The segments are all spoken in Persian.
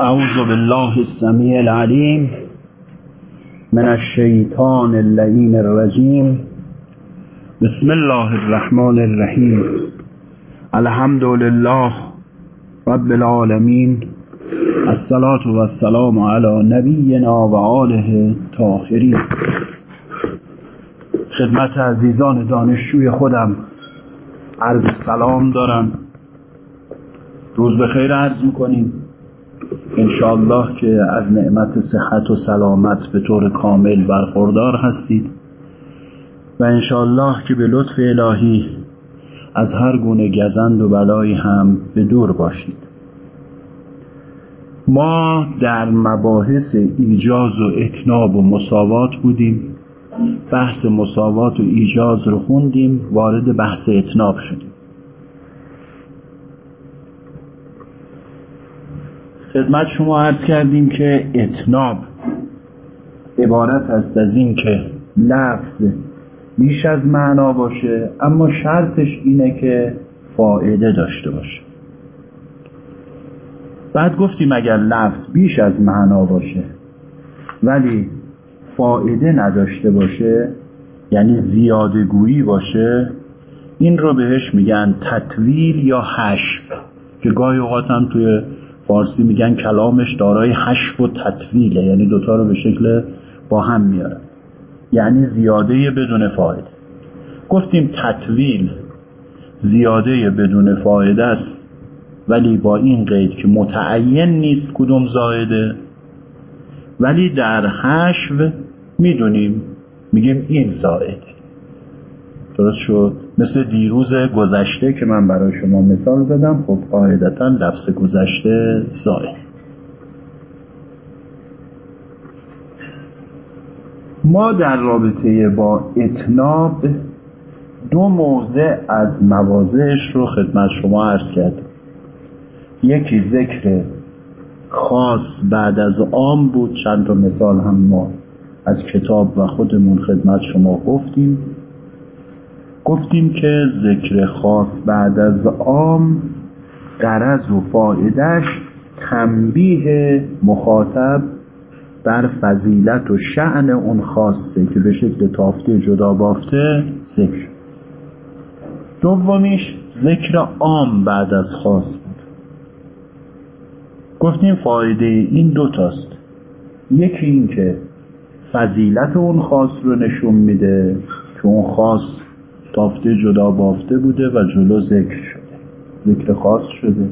أعوذ بالله السميع العليم من الشيطان اللعين الرجيم بسم الله الرحمن الرحيم الحمد لله رب العالمين الصلاة والسلام على نبینا و آله طاهرین خدمت عزیزان دانشجوی خودم عرض سلام دارم. روز به خیر عرض می‌کنیم. انشاءالله که از نعمت صحت و سلامت به طور کامل برخوردار هستید و انشاءالله که به لطف الهی از هر گونه گزند و بلایی هم به دور باشید. ما در مباحث ایجاز و اکناب و مساوات بودیم. بحث مساوات و ایجاز رو خوندیم وارد بحث اتناب شدیم. خدمت شما عرض کردیم که اتناب عبارت است از این که لفظ بیش از معنا باشه اما شرطش اینه که فائده داشته باشه. بعد گفتیم اگر لفظ بیش از معنا باشه ولی فائده نداشته باشه یعنی زیاده گویی باشه این رو بهش میگن تطویل یا حشف که گاهی اوقات هم توی فارسی میگن کلامش دارای حشف و تطویله یعنی دوتا رو به شکل با هم میارن یعنی زیاده بدون فایده گفتیم تطویل زیاده بدون فایده است ولی با این قید که متعین نیست کدوم زایده ولی در حشو می‌دونیم میگیم این زائده. درست شد؟ مثل دیروز گذشته که من برای شما مثال زدم خب قاعدتا لفظ گذشته زائد ما در رابطه با اتناب دو موضع از مواضعش رو خدمت شما عرض کردیم یکی ذکر خاص بعد از عام بود چند تا مثال هم ما از کتاب و خودمون خدمت شما گفتیم. گفتیم که ذکر خاص بعد از عام قرض و فایدهش تنبیه مخاطب بر فضیلت و شعن اون خاصه که به شکل تافته جدا بافته ذکر دومیش ذکر عام بعد از خاص بود. گفتیم فایده این دوتاست یکی این که فضیلت اون خاص رو نشون میده که اون خاص تافته جدا بافته بوده و جلو ذکر شده. ذکر خاص شده.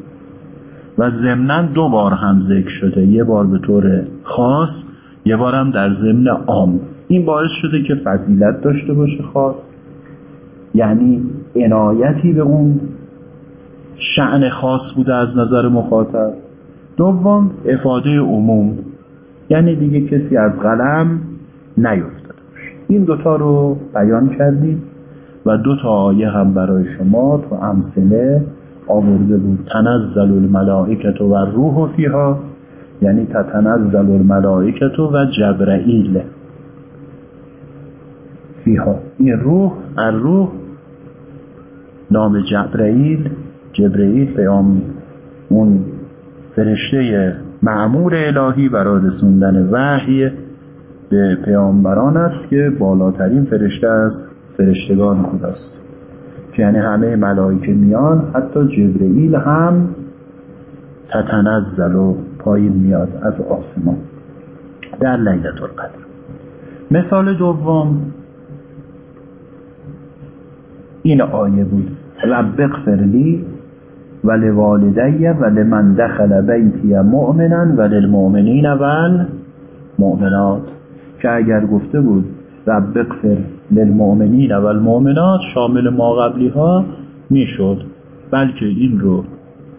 و ضمنا دو بار هم ذکر شده. یه بار به طور خاص یه بار هم در ضمن عام. این باعث شده که فضیلت داشته باشه خاص. یعنی عنایتی به اون شعن خاص بوده از نظر مخاطب. دوم افاده عموم. یعنی دیگه کسی از قلم نیفتاده باشه. این دوتا رو بیان کردیم. و دو تا آیه هم برای شما تو امثله آورده بود. تنزل الملائکت و روح فیها یعنی تتنزل الملائکت و جبرائیل فیها. این روح الروح نام جبرائیل جبرائیل پیام اون فرشته معمور الهی برای رسوندن وحی به پیامبران است که بالاترین فرشته است. فرشتگان خداست. که یعنی همه ملائکه میان حتی جبرئیل هم تتنزل و پایین میاد از آسمان در لیلت القدر. مثال دوم این آیه بود. رب اغفر لی و لوالدی و لمن دخل بیتی مؤمنا و للمؤمنین و المؤمنات. که اگر گفته بود رب اغفر للمؤمنین و المؤمنات شامل ما قبلی ها می‌شد بلکه این رو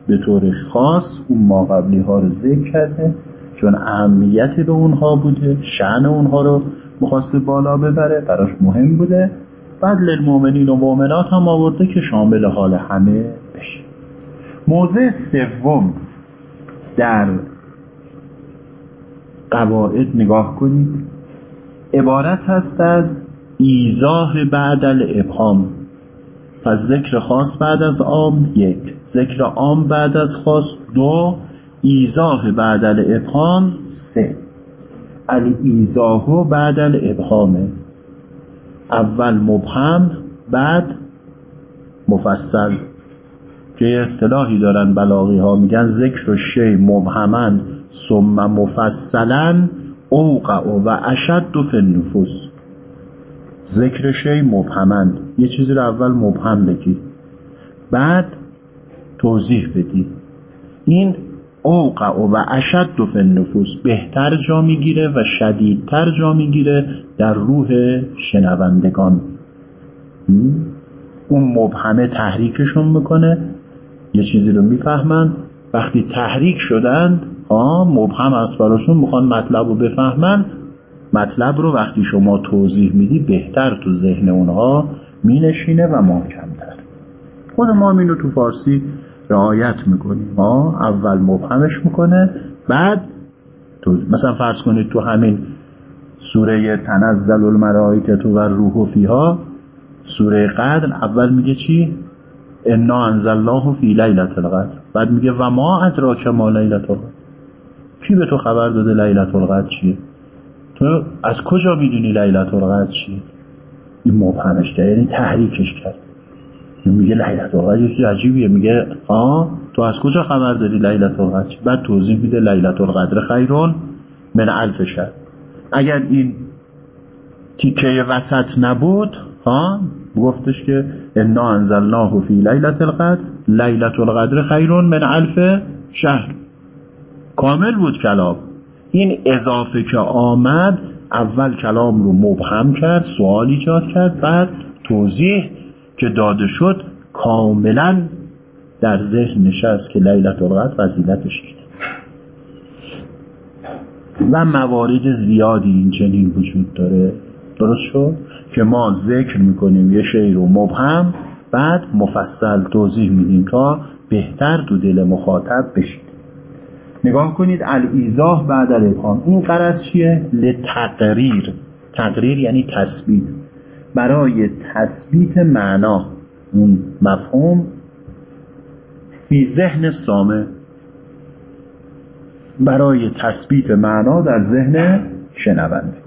به طور خاص اون ما قبلی ها رو ذکر کرده چون اهمیت به اونها بوده شعن اونها رو مخواسته بالا ببره براش مهم بوده. بعد للمؤمنین و مؤمنات هم آورده که شامل حال همه بشه. موضع سوم در قواعد نگاه کنید. عبارت هست از ایزاه بعد الابهام پس ذکر خاص بعد از عام یک. ذکر عام بعد از خاص دو. ایزاه بعد الابهام سه. ایزاه بعد الابهامه اول مبهم بعد مفصل. که اصطلاحی دارن بلاغی ها میگن ذکر و شی مبهمن ثم مفصلا اوقع و اشد فی النفوس ذکر شی مبهمن. یه چیزی رو اول مبهم بگی. بعد توضیح بدی. این اوقع و اشد فی النفوس. بهتر جا می‌گیره و شدیدتر جا می‌گیره در روح شنوندگان. اون مبهمه تحریکشون می‌کنه. یه چیزی رو می‌فهمن. وقتی تحریک شدند ها مبهم است براشون. می‌خوان مطلب رو بفهمن. مطلب رو وقتی شما توضیح میدی بهتر تو ذهن اونها مینشینه و محکمتر خود ما اینو تو فارسی رعایت می‌کنیم. ما اول مبهمش می‌کنه بعد تو مثلا فرض کنید تو همین سوره تنزل الملائکه و روح و فیها سوره قدر اول میگه چی؟ انا انزلناه فی لیلت القدر. بعد میگه و ما ادراک ما لیلت القدر. کی به تو خبر داده لیلت القدر چیه؟ تو از کجا می‌دونی لیلت القدر چیه این مبهمش کرد یعنی تحریکش کرد. میگه لیلت القدر یکی عجیبیه میگه آه تو از کجا خبر داری لیلت القدر بعد توضیح میده لیلت القدر خیرون من الف شهر. اگر این تیکه وسط نبود ها گفتش که انا انزلناه فی لیلت القدر لیلت القدر خیرون من الف شهر. کامل بود کلام. این اضافه که آمد اول کلام رو مبهم کرد سوال ایجاد کرد بعد توضیح که داده شد کاملا در ذهن نشست که لیلت القدر فضیلتش اینه. و موارد زیادی این چنین وجود داره. درست شد؟ که ما ذکر می‌کنیم یه شی رو مبهم بعد مفصل توضیح میدیم تا بهتر تو دل مخاطب بشید نگاه کنید الایزاه بعد الابهام این قرض چیه؟ لتقریر. تقریر یعنی تثبیت. برای تثبیت معنا. اون مفهوم فی ذهن سامه برای تثبیت معنا در ذهن شنونده.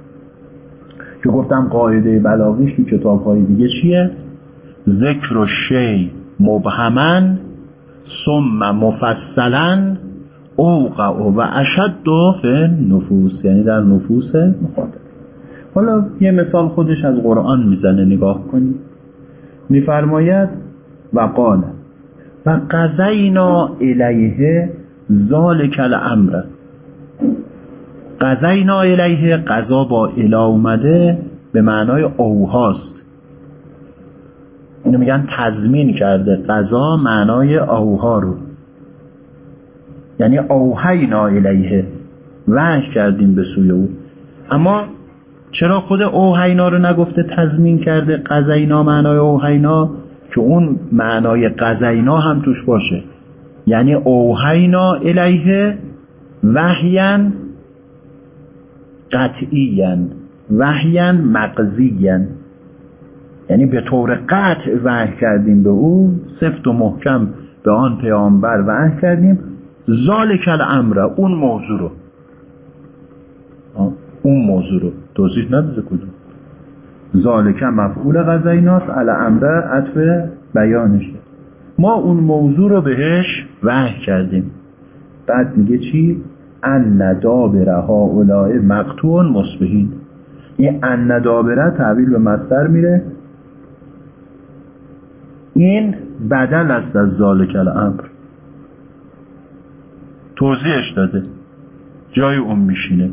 که گفتم قاعده بلاغیش تو کتاب های دیگه چیه؟ ذکر و شی مبهمن ثم مفصلا اوقع و اشد فی نفوس یعنی در نفوس مخاطب. حالا یه مثال خودش از قرآن می‌زنه نگاه کنید میفرماید و قال و قضینا الیه ذالک الامر. قضینا الیه قضا با اله اومده به معنای اوهاست. اینو میگن تضمین کرده. قضا معنای اوها رو. یعنی اوهینا الیه وحی کردیم به سوی او. اما چرا خود اوهینا رو نگفته تضمین کرده قضینا معنای اوهینا که اون معنای قضینا هم توش باشه. یعنی اوهینا الیه وحیان قطعیان وحیان مقضیان یعنی به طور قطع وحی کردیم به او سفت و محکم به آن پیامبر وحی کردیم. ذالک الامر اون موضوع رو. اون موضوع رو. توضیح نداده کدوم. ذالک مفعول غزیناست علی امر عطف بیانشه. ما اون موضوع رو بهش وحی کردیم. بعد میگه چی؟ ان دابره هؤلاء مقتون مصبحین. این ان دابره تحویل به مصدر میره. این بدل است از ذالک الامر. توضیحش داده. جای اون میشینه.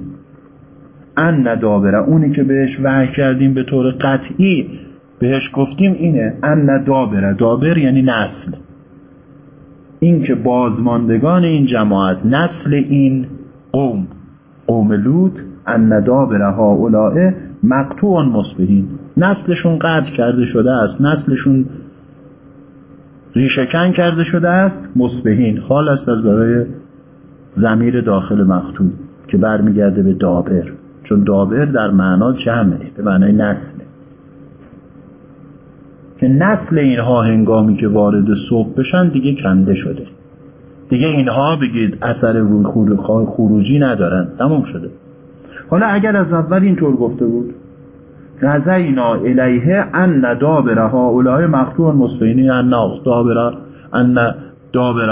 ان ندابره. اونی که بهش وحی کردیم به طور قطعی بهش گفتیم اینه. ان ندابره. دابر یعنی نسل. این که بازماندگان این جماعت نسل این قوم. قوم لود ان ندابره هاولائه مقتوعان مصبحین. نسلشون قطع کرده شده است. نسلشون ریشکن کرده شده است. مصبحین. حال است از برای زمیر داخل مختوم که برمیگرده به دابر. چون دابر در معنا جمعه به معنای نسله که نسل اینها هنگامی که وارد صبح بشن دیگه کنده شده. دیگه اینها بگید اثر روی خروجی ندارن. تمام شده. حالا اگر از اول اینطور گفته بود رزینا الیه ان دابر هؤلاء مقطوع مصفینی ان دابر ان دابر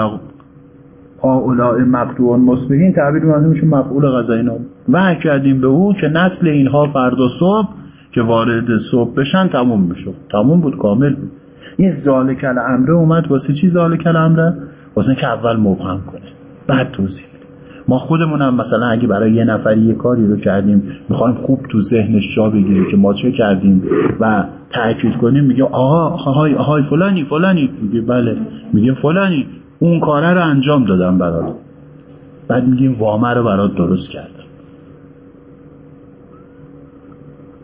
هؤلاء مقطوع مصبحین تعبیر معنی میشه مفعول غزینا و کردیم به او که نسل اینها فردا صبح که وارد صبح بشن تموم می‌شد تموم بود کامل بود. این ذالک الامره اومد. واسه چی ذالک الامره واسه که اول مبهم کنه. بعد توضیح ما خودمون هم مثلا اگه برای یه نفری یه کاری رو کردیم می‌خوایم خوب تو ذهنش جا بگیریم که ما چه کردیم و تاکید کنیم میگه آها آهای آهای فلانی فلانی. میگه بله. میگه فلانی. اون کاره رو انجام دادم برات. بعد میگیم وامه رو برات درست کردم.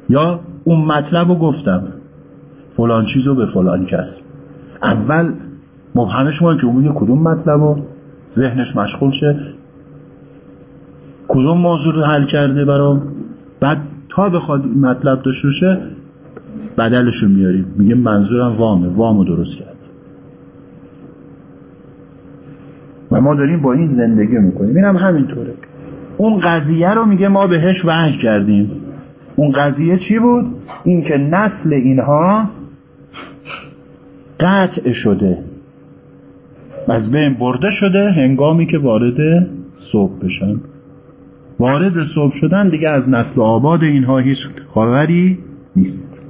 یا اون مطلب رو گفتم. فلان چیز رو به فلان کس. اول مبهمش ما که اون کدوم مطلب رو؟ ذهنش مشغول شه. کدوم موضوع رو حل کرده برام؟ بعد تا بخواد مطلب داشته باشه بدلش میاریم. میگه منظورم وامه. وامو درست کرد ما داریم با این زندگی می‌کنیم. این هم همینطوره. اون قضیه رو میگه ما بهش وحی کردیم. اون قضیه چی بود؟ این که نسل اینها قطع شده. از بین برده شده هنگامی که وارد صبح بشن. وارد صبح شدن دیگه از نسل آباد اینها هیچ خبری نیست.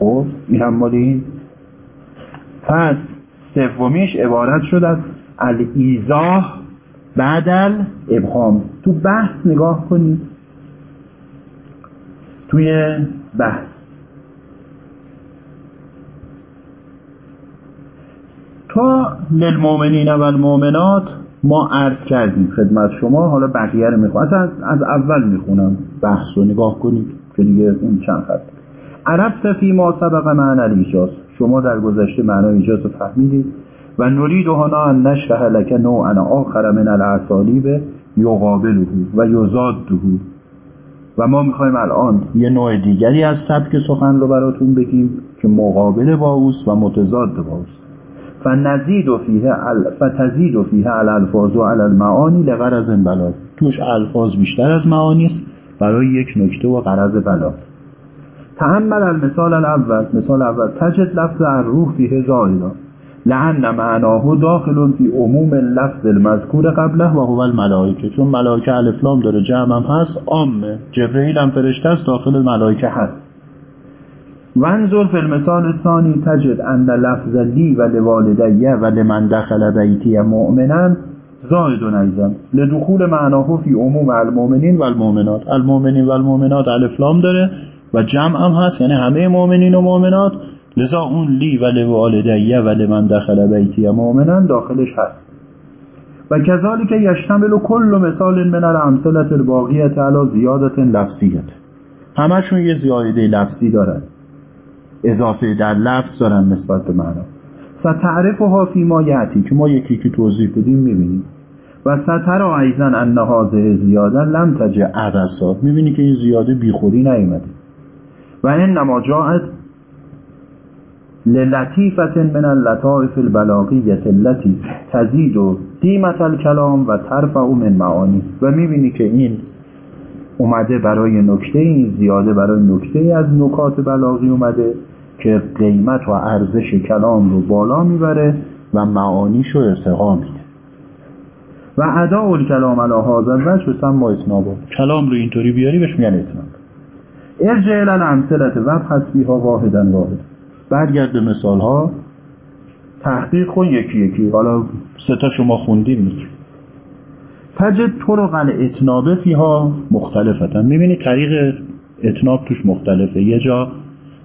خب این هم پس سومیش عبارت شد از الایزاه بعد ابهام. تو بحث نگاه کنید توی بحث. تا للمؤمنین و المؤمنات ما عرض کردیم خدمت شما حالا بقیه رو می‌خونم اصلا از اول می‌خونم بحث رو. نگاه کنید که دیگه اون چند خط. عرفت فی ما سبق معنی ایجاز شما در گذشته معنی ایجاز رو فهمیدید. و نرید هنا ان نشرح لک نوعا آخر من الاسالیب یقابله و یزاده و ما می‌خوایم الان یه نوع دیگری از سبک سخن رو براتون بگیم که مقابل با اوست و متضاد با اوست. فنزید و فیه ال... فتزید و فیه الالفاظ و المعانی لغرض بلا. توش الفاظ بیشتر از معانی است برای یک نکته و غرض بلا. تحمل المثال الاول. مثال اول. تجد لفظ الروح فیه زائدا لعن معناه داخل فی عموم لفظ المذکور قبله و هو الملائکه. چون ملائکه الفلام داره جمع هم هست عامه. جبرئیل هم فرشته است داخل ملائکه هست. وانظر فی المثال الثانی تجد ان لفظ لی و لوالدیه و لمن دخل بیتی مؤمنا زائد ایضا. لدخول معناه فی عموم المؤمنین و المؤمنات. المؤمنین و المؤمنات الفلام داره و جمع هم هست یعنی همه مؤمنین و مؤمنات. لذا اون لی و لوالدیه و لمن دخل بیتی مؤمنا داخلش هست. و کذالک یشتمل کل مثال من الامثله الباقیه علی زیادت لفظیت. همشون یه زیاده لفظی دارن. اضافه در لفظ دارن نسبت به معنا. ستعرفها فی ما یعتی که ما یکی که توضیح بدیم می‌بینیم. و ستر ایزن ان هذه زیاده لم تجه عبسا می‌بینی که این زیاده بیخودی نیومده. و انما جاءت للطیفت من اللطائف البلاغیت التي تزید و دیمت الکلام و ترفع من معانی. و می‌بینی که این اومده برای نکته این زیاده برای نکته از نکات بلاغی اومده که قیمت و ارزش کلام رو بالا می‌بره و معانیش رو ارتقا میده. و ادا کلام علی هذا الوجه ما اتنابا کلام رو اینطوری بیاری بهش میگن اتناب. ارجع الامثله و پس بیها واحدا واحد برگرد به مثال ها تحقیق کن یکی یکی. حالا سه تا شما خوندیم تجد طرق اتنابه فیها مختلفتا. می‌بینی طریق اتناب توش مختلفه. یه جا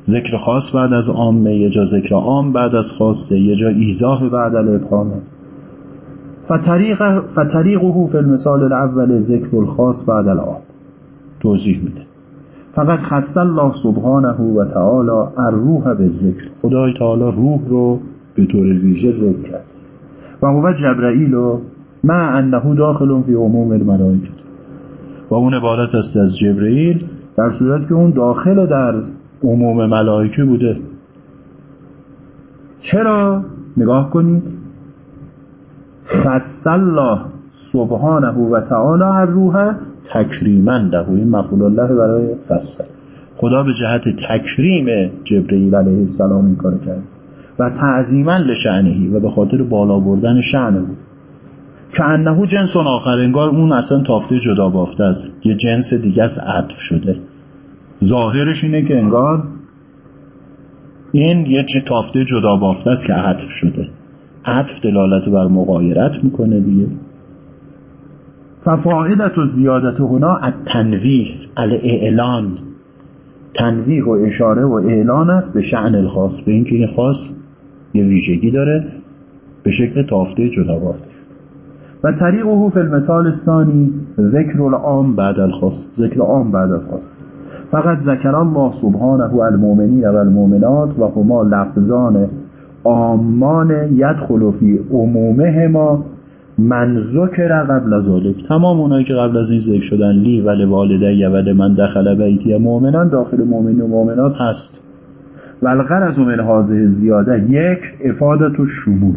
ذکر خاص بعد از عامه یه جا ذکر عام بعد از خاصه یه جا ایزاه بعد الابهامه فطریق فطریقه فی المثال الاول ذکر الخاص بعد العام توضیح میده. فقط خص الله سبحانه و تعالی الروح به ذکر. خدای تعالی روح رو به طور ویژه ذکر کرد. و هو جبرائیل مع انه داخل فی عموم الملائکه. و اون عبارت است از جبرئیل در صورت که اون داخل در عموم ملائکه بوده. چرا؟ نگاه کنید. خص الله سبحانه و تعالی الروح تکریما له این مفعول الله برای فصل خدا به جهت تکریم جبرئیل علیه السلام این کار کرد و تعظیما لشعنهی و به خاطر بالا بردن شعن بود که انهو جنس آخر انگار اون اصلا تافته جدا بافته است. یه جنس دیگه از عطف شده. ظاهرش اینه که انگار این یه تافته جدا بافته است که عطف شده. عطف دلالت بر مقایرت می‌کنه دیگه. ففائدت و زیادت هنا از تنویح اعلان تنویح و اشاره و اعلان است به شعن الخاص به اینکه این خاص یه ویژگی داره به شکل تافته جدا بافته و طریقه فی المثال الثانی ذکر العام بعد الخاص ذکر عام بعد از خاص. فقط ذکر الله سبحانه المؤمنین و المؤمنات و هما لفظان آمان یدخل فی عمومهما من ذکر قبل ذالک تمام اونایی که قبل از این ذکر شدن لی و لوالده و من دخل بیتی مؤمنان داخل مؤمنین و مؤمنات هست. و الغرض من حاضر زیاده یک افادت و شمول.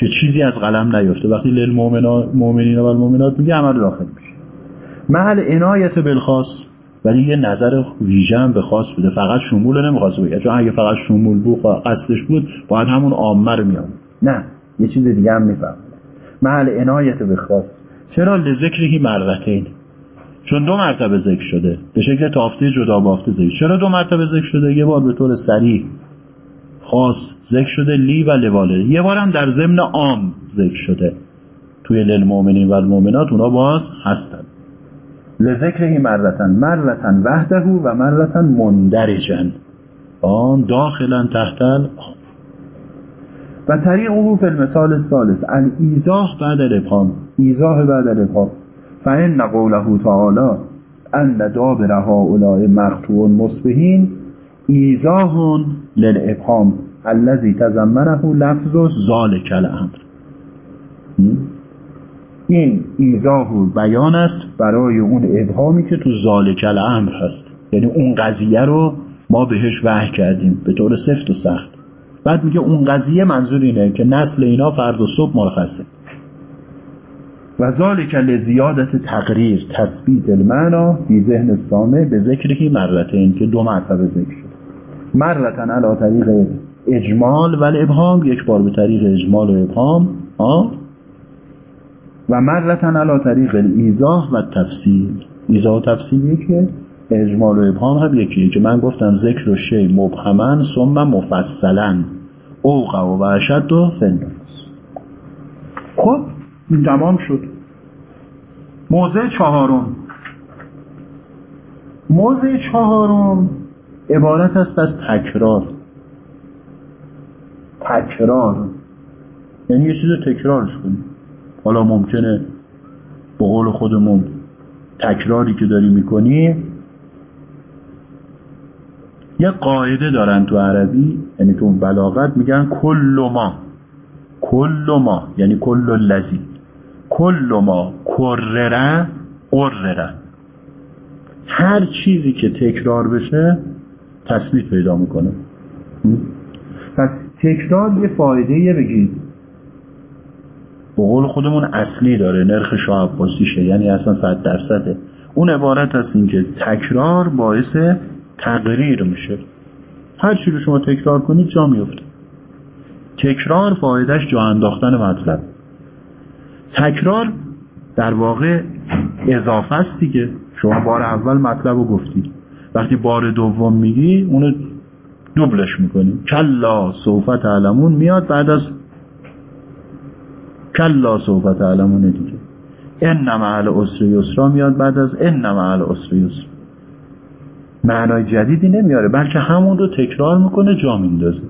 که چیزی از قلم نیفته. وقتی للمؤمنین و المؤمنات میگه عمل داخل میشه. محل عنایت بالخاص. ولی یه نظر ویژه به خاص بوده. فقط شمول نمی‌خواست بگه. چون اگه فقط شمول بود قصدش بود باید همون رو میام نه یه چیز دیگه هم میفهم محل عنایت به خاص. چرا لذکرهی مرتین؟ چون دو مرتبه ذکر شده. به شکل تافته جدا بافته ذکر. چرا دو مرتبه ذکر شده؟ یه بار به طور سریع خاص ذکر شده لی و لواله. یه بار هم در ضمن عام ذکر شده. توی للمؤمنین و المؤمنات اونا باز هستن. لذکرهی مرتن. مرتن وحده و مرتن مندرجن. آن داخلا تحتل و طریقه فی المثال الثالث ایزاه بعد الابهام. ایزاه بعد الابهام. فان قوله تعالی ان دابر هؤلاء مقطوع مصبحین ایزاه للابهام. الذي تضمنه لفظ ذلك الامر. این ایزاه و بیان است برای اون ابهامی که تو ذالک الامر هست. یعنی اون قضیه رو ما بهش وحی کردیم. به طور سفت و سخت. بعد میگه اون قضیه منظور اینه که نسل اینا فرد و صبح مرخصه. و ذالک لزیادت تقریر تثبیت المعنا بی ذهن سامه به ذکرهی مرتين که دو مرتبه ذکر شد مرتن علا طریق اجمال و ابهام یک بار به طریق اجمال و ابهام و مرتن علا طریق ایزاه و تفصیل ایزاه و تفصیل یکیه؟ اجمال و ابهام هم یکیه که من گفتم ذکر و شی مبهمن ثم مفصلا اوقع و اشد و فنفس خب این تمام شد. موضع چهارم. موضع چهارم عبارت است از تکرار. تکرار. یعنی یه چیز تکرارش کنیم. حالا ممکنه به قول خودمون تکراری که داری می‌کنی یه قاعده دارن تو عربی یعنی تو بلاغت میگن کل ما. کل ما یعنی کل لذی کل ما کرره قرره. هر چیزی که تکرار بشه تثبیت پیدا می‌کنه. پس تکرار یه فایده بگید. به قول خودمون اصلی داره نرخ شاه عباسیشه یعنی اصلا صد درصده. اون عبارت هست این که تکرار باعث تغییر میشه. هر چی رو شما تکرار کنید جا میفته. تکرار فایدهش جا انداختن مطلب. تکرار در واقع اضافه است دیگه. شما بار اول مطلب رو گفتید وقتی بار دوم میگی اونو دوبلش می‌کنی. کلا صوفت تعلمون میاد بعد از کلا سوف تعلمونه دیگه. ان مع اسر یسرا میاد بعد از ان مع اسر یسرا. معنای جدیدی نمیاره بلکه همون رو تکرار می‌کنه جا میندازه.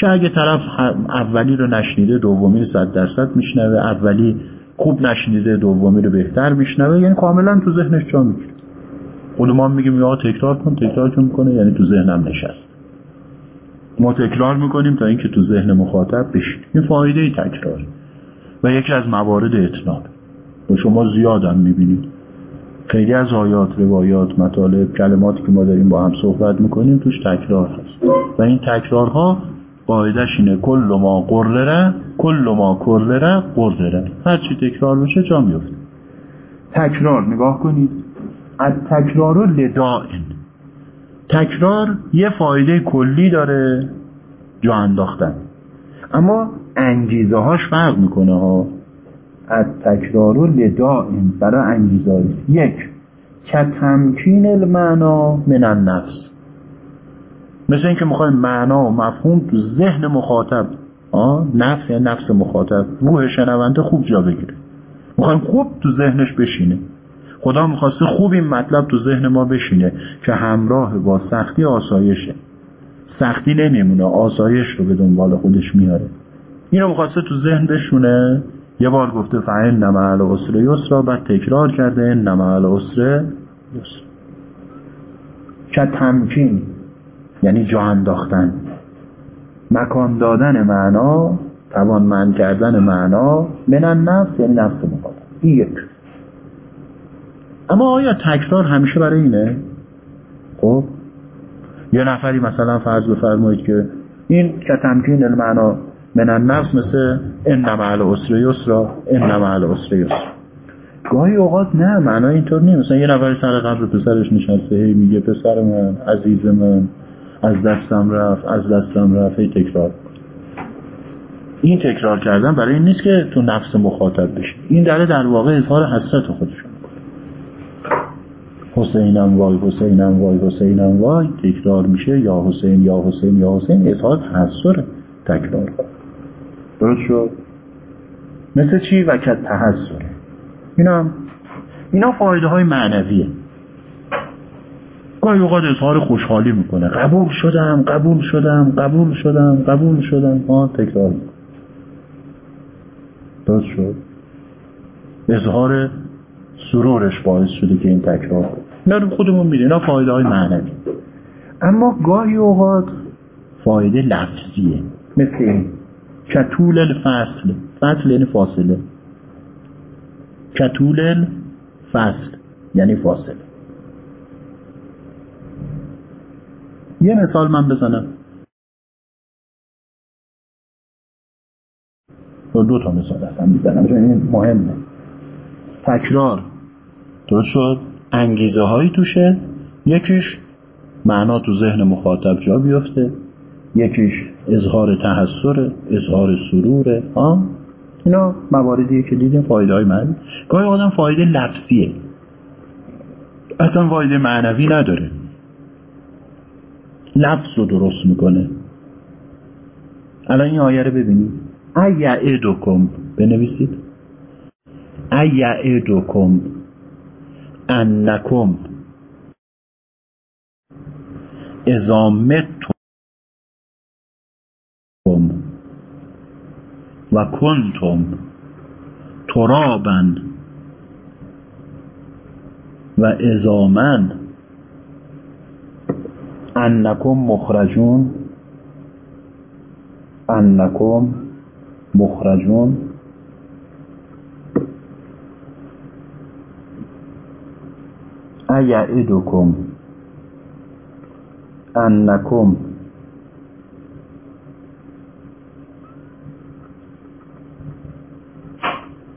که اگه طرف اولی رو نشنیده دومی رو صد درصد میشنوه اولی خوب نشنیده دومی رو بهتر میشنوه یعنی کاملا تو ذهنش جا می‌گیره. خود ما میگیم یا تکرار کن تکرار کن می‌کنه یعنی تو ذهنم نشست. ما تکرار می‌کنیم تا اینکه تو ذهن مخاطب بشین این فایده تکرار. و یکی از موارد اتناب و شما زیادم می‌بینید. خیلی از آیات روایات مطالب کلماتی که ما داریم با هم صحبت می‌کنیم توش تکرار هست. و این تکرارها قاعدش اینه. کل ما قرره کل ما کرره قرره. هر چی تکرار بشه جا میفته تکرار نگاه کنید. از تکرار لدائن تکرار یه فایده کلی داره جا انداختن. اما انگیزه هاش فرق می‌کنه ها. از تکرار لدائن برای انگیزه یک که تمکین المعنا من النفس. مثل اینکه می‌خوایم معنا و مفهوم تو ذهن مخاطب آه نفس یعنی نفس مخاطب روح شنونده خوب جا بگیره. می‌خوایم خوب تو ذهنش بشینه. خدا می‌خواسته خوب این مطلب تو ذهن ما بشینه که همراه با سختی آسایشه. سختی نمیمونه آسایش رو به دنبال خودش میاره اینو می‌خواسته تو ذهن بشونه. یه بار گفته فعین نمع العسر یسرا بعد تکرار کرده نمع العسر یسرا. که تمکین یعنی جا انداختن. مکان دادن معنا توانمند کردن معنا من نفس یعنی نفس مخاطب این یک. اما آیا تکرار همیشه برای اینه؟ خب؟ یه نفری مثلا فرض بفرمایید که این که تمکین المعنا من النفس مثل ان مع العسر یسرا ان مع العسر یسرا. گاهی اوقات نه معنا اینطور نیست. مثلا یه نفری سر قبر پسرش نشسته هی میگه پسر من عزیز من از دستم رفت از دستم رفت هی تکرار. این تکرار کردن برای این نیست که تو نفس مخاطب بشی. این داره در واقع اظهار حسرت خودشون حسینم وای حسینم وای حسینم وای تکرار میشه یا حسین یا حسین یا حسین. اظهار تحسر تکرار. درست شد؟ مثل چی؟ وکت تحسر اینا اینا فایده های معنویه. گاهی اوقات اظهار خوشحالی می‌کنه. قبول شدم قبول شدم قبول شدم قبول شدم. ها تکرار می‌کنه. درست شد؟ اظهار سرورش باعث شده که این تکرار کنه. اینا خودمون می‌دونیم. اینا فایده های معنوی. اما گاهی اوقات فایده لفظیه. مثل این. کتول الفصل. فصل یعنی فاصله. کتول الفصل یعنی فاصله. یه مثال من بزنم. دو تا مثال اصلا می‌زنم. چون این مهمه. تکرار. درست شد؟ انگیزه هایی توشه. یکیش معنا تو ذهن مخاطب جا بیفته. یکیش اظهار تحسر اظهار سروره. ها اینا مواردیه که دیدیم فایده های معنی. گاهی آدم فایده لفظیه. اصلا فایده معنوی نداره. لفظ رو درست می‌کنه. الان این آیه رو ببینید ایعدکم. بنویسید. ایعدکم. انکم. اذا متم و کنتم ترابا و ازامن انکم مخرجون انکم مخرجون. ایعدکم انکم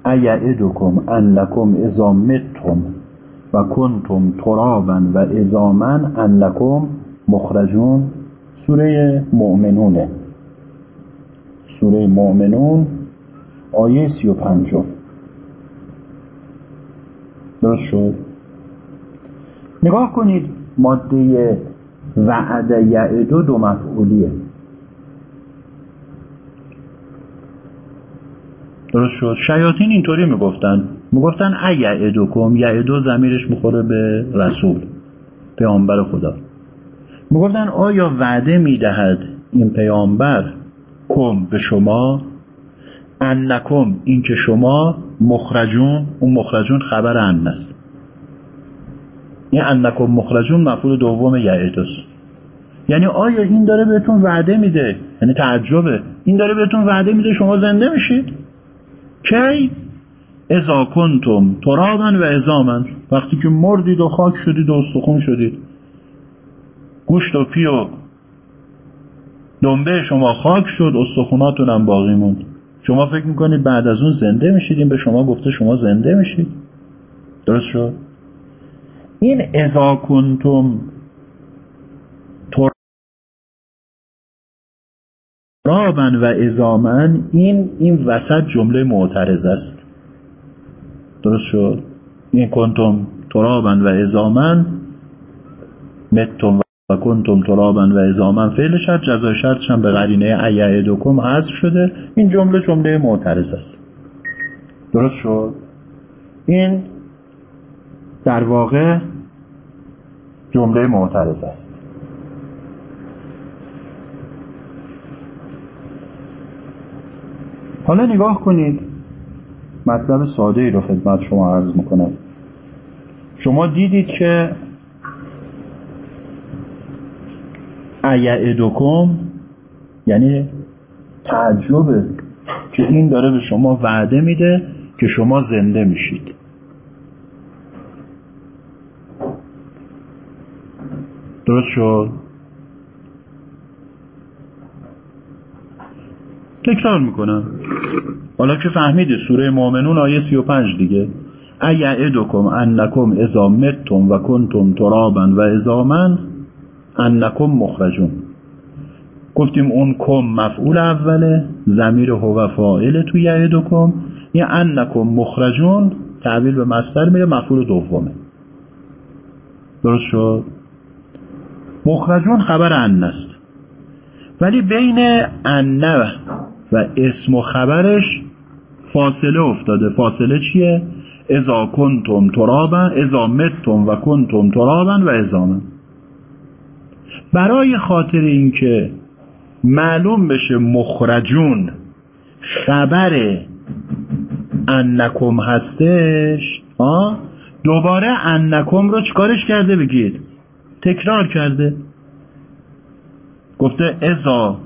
ایعدکم انکم اذا متم و کنتم ترابا و ازامن انکم مخرجون. سوره مؤمنونه سوره مؤمنون آیه سی و پنجم درست شد؟ نگاه کنید ماده وعد یعدو دو مفعولیه. درست شد. شیاطین اینطوری می‌گفتن. می‌گفتن ایعدکم یعدو زمیرش می‌خوره به رسول پیامبر خدا. می‌گفتن آیا وعده می‌دهد این پیامبر؟ کم به شما انکم این که شما مخرجون اون مخرجون خبر ان است. این انکم مخرجون مفعول دوم یعدوست. یعنی آیا این داره بهتون وعده میده؟ یعنی تعجبه. این داره بهتون وعده میده شما زنده میشید؟ کی? ازا کنتم ترابا و ازامن وقتی که مردید و خاک شدید و استخون شدید. گوشت و پی و دنبه شما خاک شد استخوناتون هم باقی موند. شما فکر می‌کنید بعد از اون زنده میشید این به شما گفته شما زنده میشید. درست شد؟ این ازا کنتم رابن و ازامن این این وسط جمله معترض است. درست شد؟ این کنتم ترابن و ازامن متم و کنتم ترابن و ازامن فعل شرط جزای شرطش هم به قرینه ایعدکم حذف شده. این جمله جمله معترض است. درست شد؟ این در واقع جمله معترض است. حالا نگاه کنید. مطلب ساده ای رو خدمت شما عرض می‌کنم. شما دیدید که ایعدکم یعنی تعجبه که این داره به شما وعده میده که شما زنده میشید. درست شد؟ تکرار می‌کنم. حالا که فهمیدید سوره مؤمنون آیه 35 دیگه. ایعدکم انکم اذا متم و کنتم ترابا و ازامن انکم مخرجون. گفتیم اون کم مفعول اوله زمیر هو فاعل تو یعدکم این انکم مخرجون تعبیل به مصدر میره مفعول دومه. درست شد؟ مخرجون خبر ان است. ولی بین انه و اسم و خبرش فاصله افتاده. فاصله چیه؟ ازا کنتم ترابا ازا متم و کنتم ترابا و ازامن برای خاطر اینکه معلوم بشه مخرجون خبر انکم هستش آه دوباره انکم رو چکارش کرده بگید؟ تکرار کرده. گفته ازا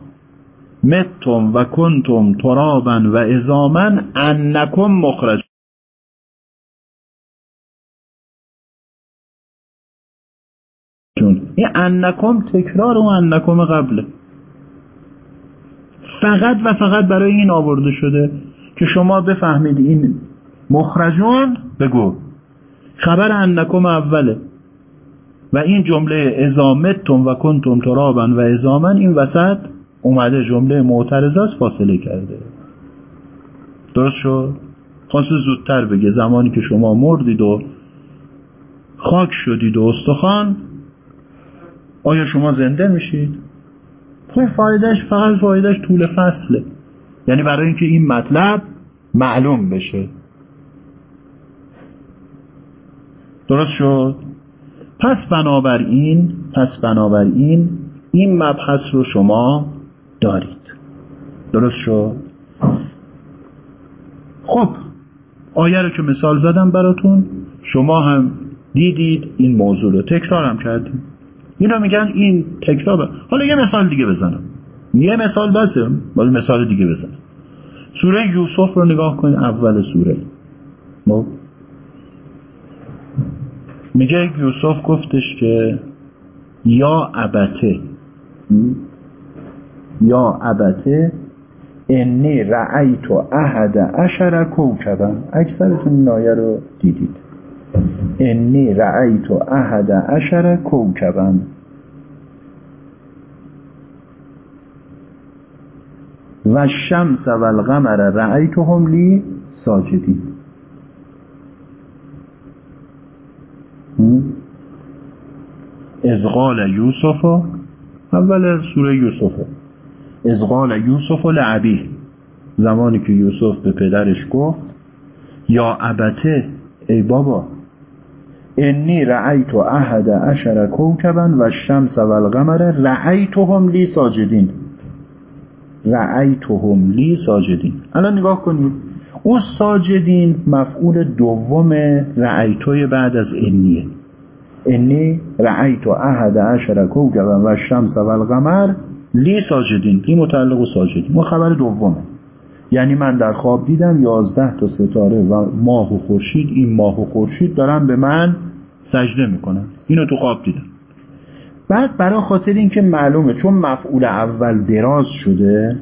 متم و کنتم ترابا و ازامن انکم مخرج این انکم تکرار و انکم قبله. فقط و فقط برای این آورده شده که شما بفهمید این مخرجون بگو. خبر انکم اوله. و این جمله ازامتتم و کنتم ترابا و ازامن این وسط اومده جمله معترض است فاصله کرده. درست شد؟ خواسته زودتر بگه زمانی که شما مردید و خاک شدید و استخوان آیا شما زنده میشید؟ خب فایدهش فقط فایدهش طول فصله. یعنی برای اینکه این مطلب معلوم بشه. درست شد؟ پس بنابراین پس بنابراین این مبحث رو شما دارید. درست شد؟ خب آیه رو که مثال زدم براتون شما هم دیدید این موضوع رو تکرار هم کردیم. اینا میگن این تکرار حالا یه مثال دیگه بزنم. یه مثال بسه باید مثال دیگه بزنم. سوره یوسف رو نگاه کنید اول سوره. خب؟ میگه یوسف گفتش که یا ابته یا ابته انی رعیت احد عشر کوکبا. اکثرتون این آیه رو دیدید. انی رعیت احد عشر کوکبا. و شمس و القمر رعیتهم لی ساجدین. ازغال یوسف. اول سوره یوسف ازغال یوسف لعبی زمانی که یوسف به پدرش گفت یا ابته ای بابا انی رعیت احد عشر کوکبا و شمس و القمر رعیتهم لی ساجدین. رعیتهم لی ساجدین. الان نگاه کنید اون ساجدین مفعول دوم رعیتوی بعد از انیه. انی رعیت احد عشر کوکبا و شمس و القمر لی ساجدین این متعلق و ساجدین. ما خبر دومه. یعنی من در خواب دیدم یازده تا ستاره و ماه و خورشید این ماه و خورشید دارن به من سجده می‌کنن. اینو تو خواب دیدم. بعد برای خاطر اینکه معلومه چون مفعول اول دراز شده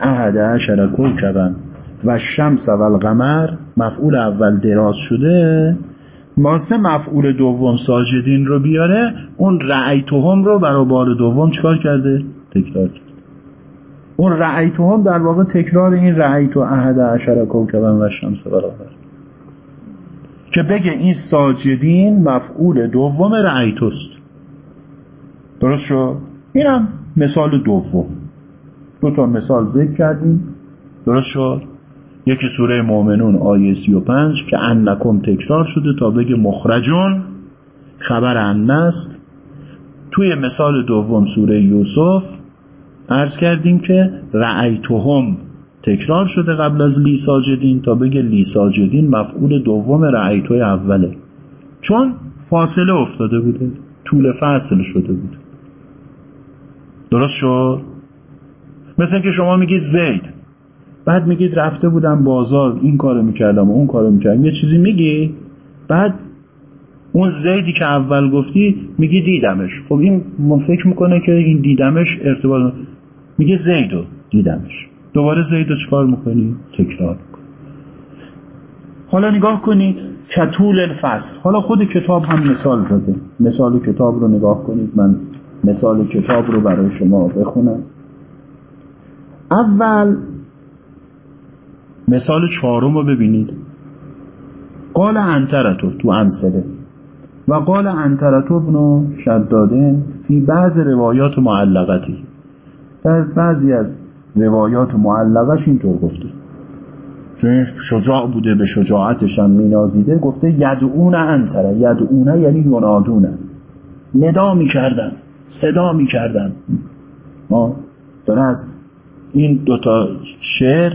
احد عشر کوکبن و شمس و القمر مفعول اول دراز شده واسه مفعول دوم ساجدین رو بیاره اون رعیتهم رو برای بار دوم چکار کرده؟ تکرار کرده اون رعیتهم در واقع تکرار این رعیت و احد عشر کوکبن و شمس القمر که بگه این ساجدین مفعول دوم رعیتوست. درست شد؟ اینم مثال دوم. دو تا مثال ذکر کردیم. درست شد؟ یکی سوره مؤمنون آیه 35 که انکم تکرار شده تا بگه مخرجون خبر ان است توی مثال دوم سوره یوسف عرض کردیم که رعیتهم تکرار شده قبل از لی ساجدین تا بگه لی ساجدین مفعول دوم رعیتوی اوله. چون فاصله افتاده بوده طول فصل شده بوده. درست شد؟ مثل که شما میگید زید. بعد میگید رفته بودم بازار این کارو می‌کردم و اون کارو می‌کردم. یه چیزی میگی؟ بعد اون زیدی که اول گفتی میگی دیدمش. خب این فکر می‌کنه که این دیدمش ارتباط میگه زیدو دیدمش. دوباره زیدو چکار می‌کنی؟ تکرار حالا نگاه کنید کتول الفصل. حالا خود کتاب هم مثال زده. مثال کتاب رو نگاه کنید. من مثال کتاب رو برای شما بخونم. اول مثال چهارم رو ببینید. قال انترتو تو امثله و قال انترتو ابن شدادن فی بعض روایات معلقتی. در بعضی از روایات معلقش اینطور گفته. چون شجاع بوده به شجاعتش هم مینازیده گفته یدعون انتره. یدعونه یعنی ینادونه ندا می‌کردن صدا می‌کردن. ما داره از این دوتا شعر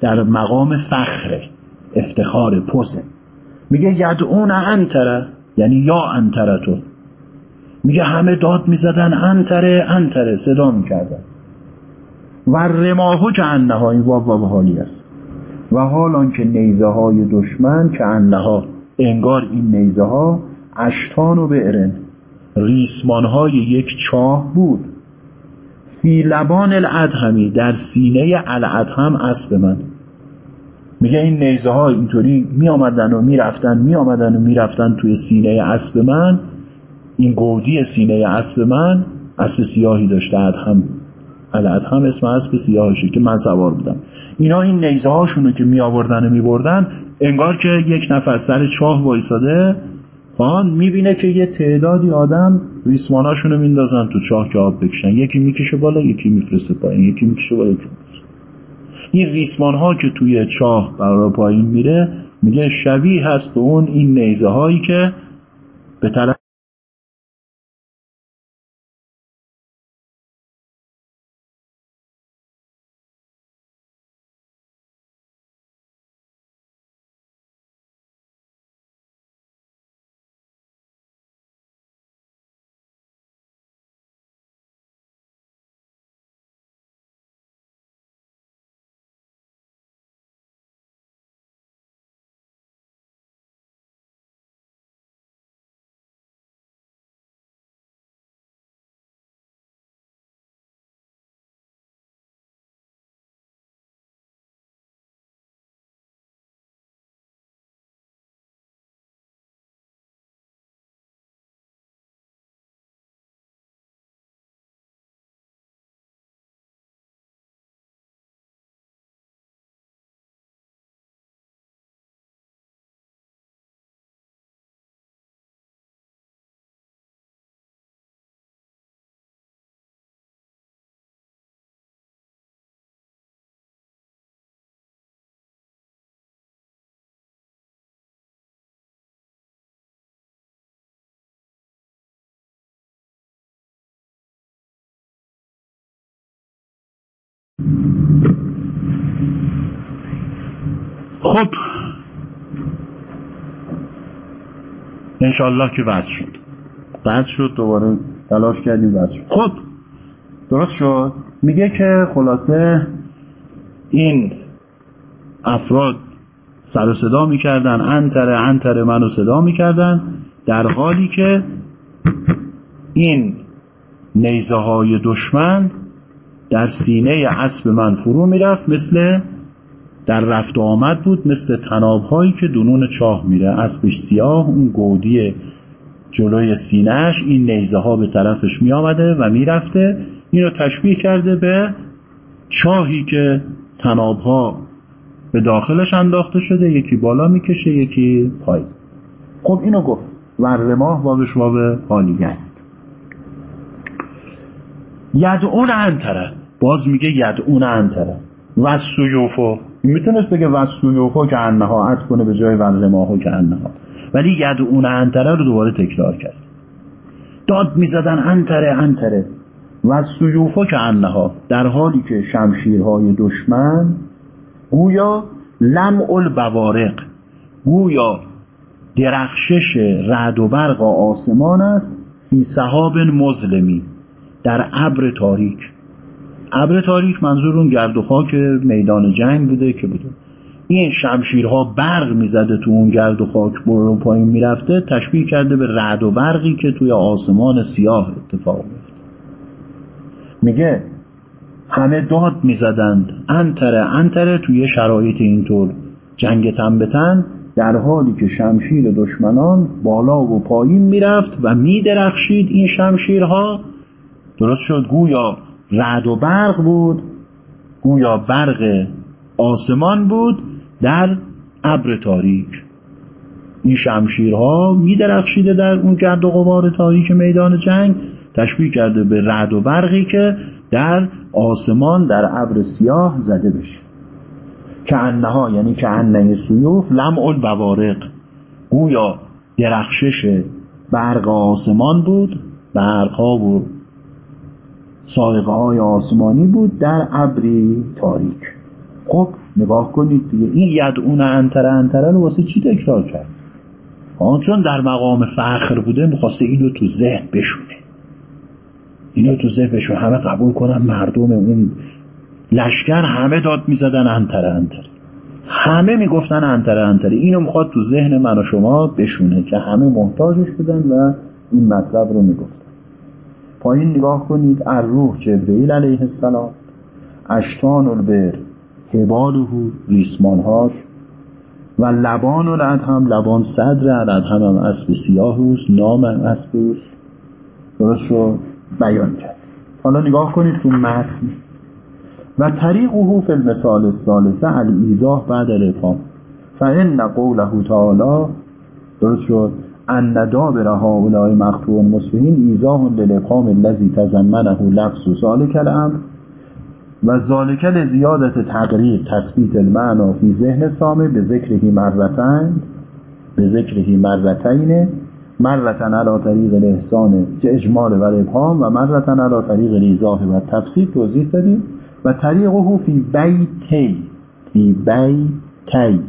در مقام فخره افتخار پوزه میگه یدعون انتره. یعنی یا انتره تو میگه همه داد می‌زدن انتره انتره صدا می‌کردن. و رماهو که انها این واب واب حالی است. و حال که نیزه های دشمن که انها انگار این نیزه ها اشتان و بعرن. ریسمان های یک چاه بود. فی لبان الادهمی در سینه الادهم اسب من. میگه این نیزه ها اینطوری می آمدن و می‌رفتن می آمدن و می‌رفتن توی سینه اسب من. این گودی سینه اسب من اسب سیاهی داشته ادهم. الادهم اسم اسب سیاهشه که من سوار بودم. اینا این نیزه هاشونو که می آوردن و می بردن انگار که یک نفر سر چاه وایساده آن می‌بینه که یه تعدادی آدم ریسماناشونو میندازن تو چاه که آب بکشن. یکی می‌کشه بالا یکی میفرسته پایین یکی می‌کشه بالا یکی این ریسمان ها که توی چاه برای پایین میره میگه شبیه هست به اون این نیزه هایی که به طرف خب. انشالله که وضع شد. وضع شد دوباره تلاش کردیم وضع شد. خب. درست شد. میگه که خلاصه این افراد سر و صدا می‌کردن انتره انتره منو صدا می‌کردن در حالی که این نیزه های دشمن در سینه اسب من فرو می‌رفت مثل در رفت آمد بود مثل تناب هایی که دونون چاه میره. اسبش سیاه اون گودی جلوی سینهش این نیزه ها به طرفش می آمده و می‌رفته. اینو تشبیه کرده به چاهی که تناب ها به داخلش انداخته شده. یکی بالا می‌کشه یکی پای خب اینو گفت. ور ماه بابش باب حالی است. یدعون انتره باز میگه یدعون انتره. و سیوفو. می‌تونست بگه و سیوفو که انها عد کنه به جای ماهو که انها ولی یدعون انتره رو دوباره تکرار کرد. داد می‌زدن انتره انتره. و سیوفو که انها در حالی که شمشیرهای دشمن گویا لمع البوارق گویا درخشش رد و برق آسمان است فی صحاب مظلمی در ابر تاریک. ابر تاریک منظور اون گرد و خاک میدان جنگ بوده که بوده این شمشیرها برق می‌زده تو اون گرد و خاک برو پایین می‌رفته تشبیه کرده به رد و برقی که توی آسمان سیاه اتفاق میفته میگه همه داد می‌زدند. انتره انتره توی شرایط اینطور. جنگ تن به تن در حالی که شمشیر دشمنان بالا و پایین می‌رفت و میدرخشید این شمشیرها. درست شد گویا. رعد و برق بود. گویا برق آسمان بود در ابر تاریک. این شمشیرها میدرخشیده در اون گرد و غبار تاریک میدان جنگ. تشبیه کرده به رعد و برقی که در آسمان در ابر سیاه زده بشه. که انها یعنی که انه سیوف لمع البوارق. گویا درخشش برق آسمان بود. برق ها و سائقه های آسمانی بود در ابری تاریک. خب نگاه کنید دیگه این یدعون انتره انتره رو واسه چی تکرار کرد؟ آن چون در مقام فخر بوده می‌خواسته اینو تو ذهن بشونه. اینو تو ذهن بشونه. همه قبول کنن مردم اون لشکر همه داد می‌زدن انتره انتره همه می‌گفتن انتره انتره اینو می‌خواد تو ذهن من و شما بشونه که همه محتاجش بودن و این مطلب رو می‌گفتن پایین نگاه کنید روح جبرئیل علیه السلام اشتان البر هبالهو ریسمانهاش و لبان الادهم لبان صدر الادهم هم اسب سیاهوست نام اسب درست رو بیان کرد. حالا نگاه کنید تو متن. و طریقه فی المثال الثالثه الایزاه بعد الافهام. فان قوله تعالی درست شد؟ ان دابر هؤلاء مقطوع مصبحین ایزاه للابهام الذی تضمنه لفظ ذلک الامر و ذالک لزیادت تقریر تثبیت المعنا فی ذهن سامه به ذکرهی مرتن به ذکرهی مرتین مرتن علا طریق الاحسان که اجمال و الابهام و مرتن علا طریق الیزاه و تفسیر توضیح دادیم. و طریقه فی بیتی فی بیتی.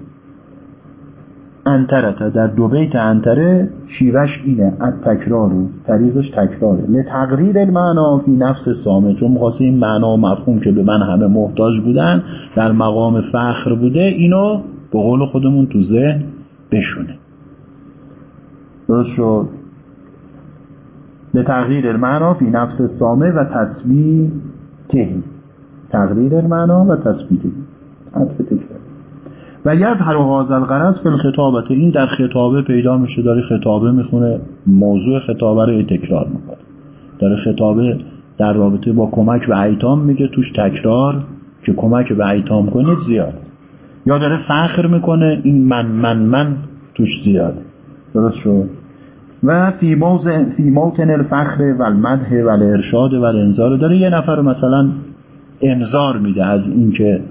انترته در دو بیت انتره شیوش اینه از تکرارو طریقش تکراره. لتقریر المعنا فی نفس سامه چون مخواست این معنا و مفهوم که به من همه محتاج بودن در مقام فخر بوده اینو به قول خودمون تو ذهن بشونه. درست شد؟ لتغییر المعنا فی نفس سامه و تصویه تهی تغییر المعنا و عطف تکرار. و یظهر هذا الغرض فی الخطابت این در خطابه پیدا میشه داره خطابه می‌خونه موضوع خطابه رو تکرار می‌کنه. داره خطابه در رابطه با کمک به ایتام میگه توش تکرار که کمک به ایتام کنید زیاد. یا داره فخر می‌کنه این من من من توش زیاد. درست شد؟ و فی موضع فی موطن الفخر و المدح و الارشاد و الانذار داره یه نفر مثلا انذار میده از اینکه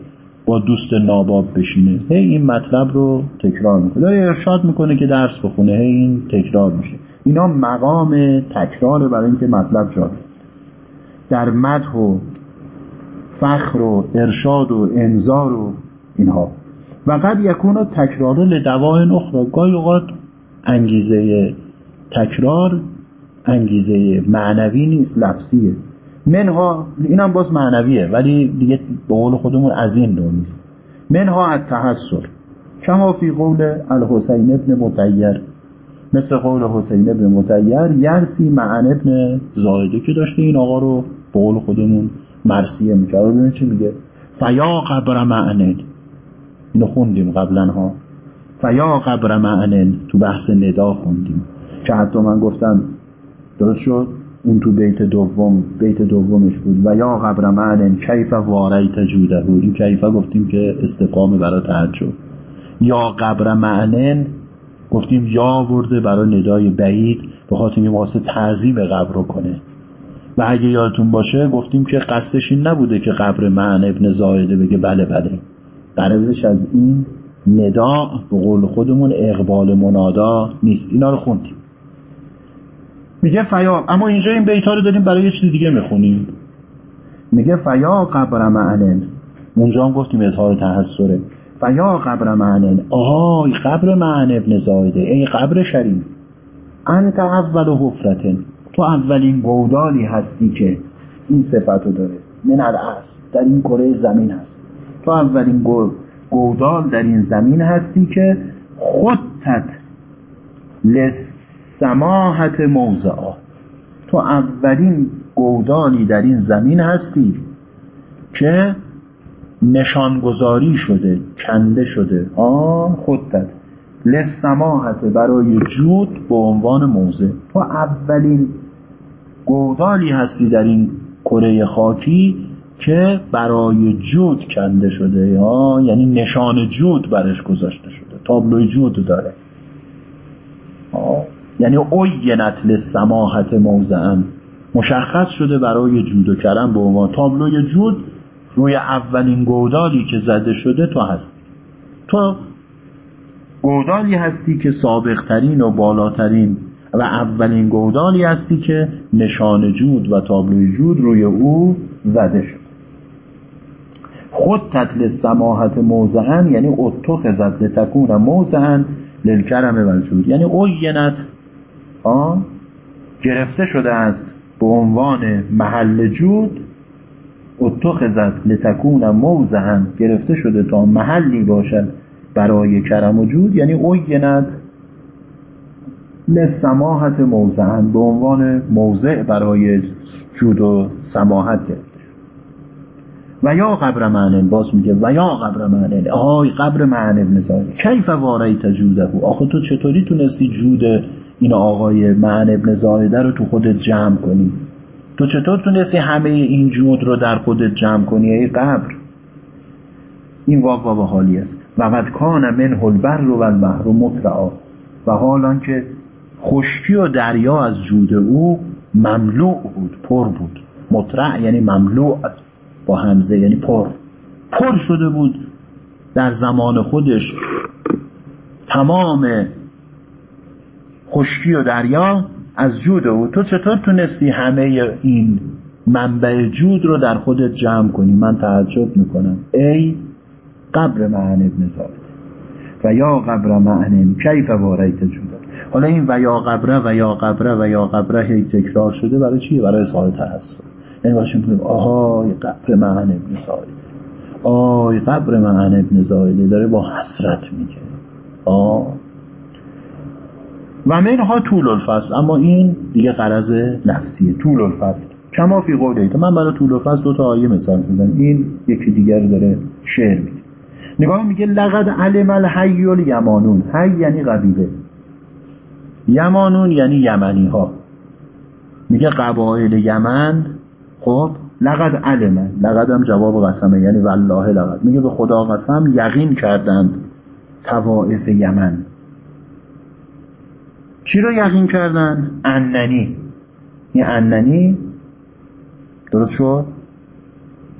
با دوست ناباب بشینه. هی این مطلب رو تکرار می‌کنه. داره ارشاد می‌کنه که درس بخونه. هی این تکرار میشه. اینا مقام تکراره برای اینکه مطلب جا در مدح و فخر و ارشاد و انذار و اینها. و قد یکون تکرار لدواء اخرى گاهی اوقات انگیزه تکرار انگیزه معنوی نیست لفظیه. منها اینم باز معنویه ولی دیگه به قول خودمون از این رو نیست. منها از تحسر کما فی قول الحسین ابن متیر مثل قول حسین ابن متیر یرسی معن ابن زایده که داشته این آقا رو به قول خودمون مرسیه می‌کرد. ببینید چی میگه؟ فیا قبر معنن اینو خوندیم قبلا ها. فیا قبر معنن تو بحث ندا خوندیم. که حتی من گفتم درست شد؟ اون تو بیت دوم بیت دومش بود. و یا قبر معنن کیف واریت جوده. بود این کیفه گفتیم که استقامه برای تعجب یا قبر معنن گفتیم یا ورده برای ندای بعید به خاطر اینکه واسه تعظیم قبر رو کنه. و اگه یادتون باشه گفتیم که قصدش این نبوده که قبر معن ابن زایده بگه بله بله. قرضش از این ندا به قول خودمون اقبال منادا نیست. اینا رو خوندیم. میگه فیا اما اینجا این بیتا رو داریم برای یه چیز دیگه می‌خونیم. میگه فیا قبر معنن اونجا هم گفتیم اظهار تحسره فیا قبر معنن آهای قبر معن ابن زایده ای قبر شریف انت اول حفرتن. تو اولین گودالی هستی که این صفت رو داره. من الارض. در این کره زمین هست. تو اولین گودال در این زمین هستی که خودت لسماحت موضعا تو اولین گودالی در این زمین هستی که نشانگذاری شده کنده شده. آه خودت. لسماحت برای جود به عنوان موضع. تو اولین گودالی هستی در این کره خاکی که برای جود کنده شده. یا یعنی نشان جود برش گذاشته شده. تابلوی جود داره. آه. یعنی اوینت لسماحت موضعا مشخص شده برای جود و کرم به عنوان تابلوی جود روی اولین گودالی که زده شده تو هستی. تو گودالی هستی که سابقترین و بالاترین و اولین گودالی هستی که نشان جود و تابلوی جود روی او زده شد خود تطل سماحت موزهن یعنی اتخ زد لتکون موزهن للکرم و جود یعنی اوینت گرفته شده است به عنوان محل جود. اتخذت لتکون موزهن گرفته شده تا محلی باشد برای کرم و جود یعنی اوینت لسماحت موزهن به عنوان موضع برای جود و سماحت گرفته و یا قبر معنن باز میگه و یا قبر معنن آهای قبر معنن ابن زاید کیف واریت جوده؟ آخه تو چطوری تونستی جود این آقای معنن ابن زایده رو تو خودت جمع کنی. تو چطور تونستی همه این جود رو در خودت جمع کنی ای قبر؟ این واقع واقع حالی است. و قد کان من البر و البحر مطرعا و حالان که خشکی و دریا از جود او مملوع بود پر بود. مطرع یعنی مملوع با همزه یعنی پر. پر شده بود. در زمان خودش تمام خشکی و دریا از جود او. تو چطور تونستی همه این منبع جود رو در خودت جمع کنی؟ من تعجب می‌کنم. ای قبر معن ابن زاید و یا قبر معن کیف واریت جود. حالا این و یا قبره و یا قبره و یا قبره هی تکرار شده برای چیه برای اظهار تحسن یعنی باشیم کنیم آهای قبر معن ابن زاید آی قبر معن ابن زایده داره با حسرت میگه. آه. و منها طول الفصل اما این دیگه قرض نفسیه. طول الفصل. کما فی قوله من برای طول الفصل دو تا آیه مثال زدم این یکی دیگر داره شعر میگه نگاه میگه لقد علم الحی الیمانون. حی یعنی قبیله. یمانون یعنی یمنی ها میگه قبایل یمن خب لقد علم. لقد هم جواب قسمه یعنی والله لقد. میگه به خدا قسم یقین کردند توائف یمن. چی رو یقین کردن؟ اننی این اننی درست شد؟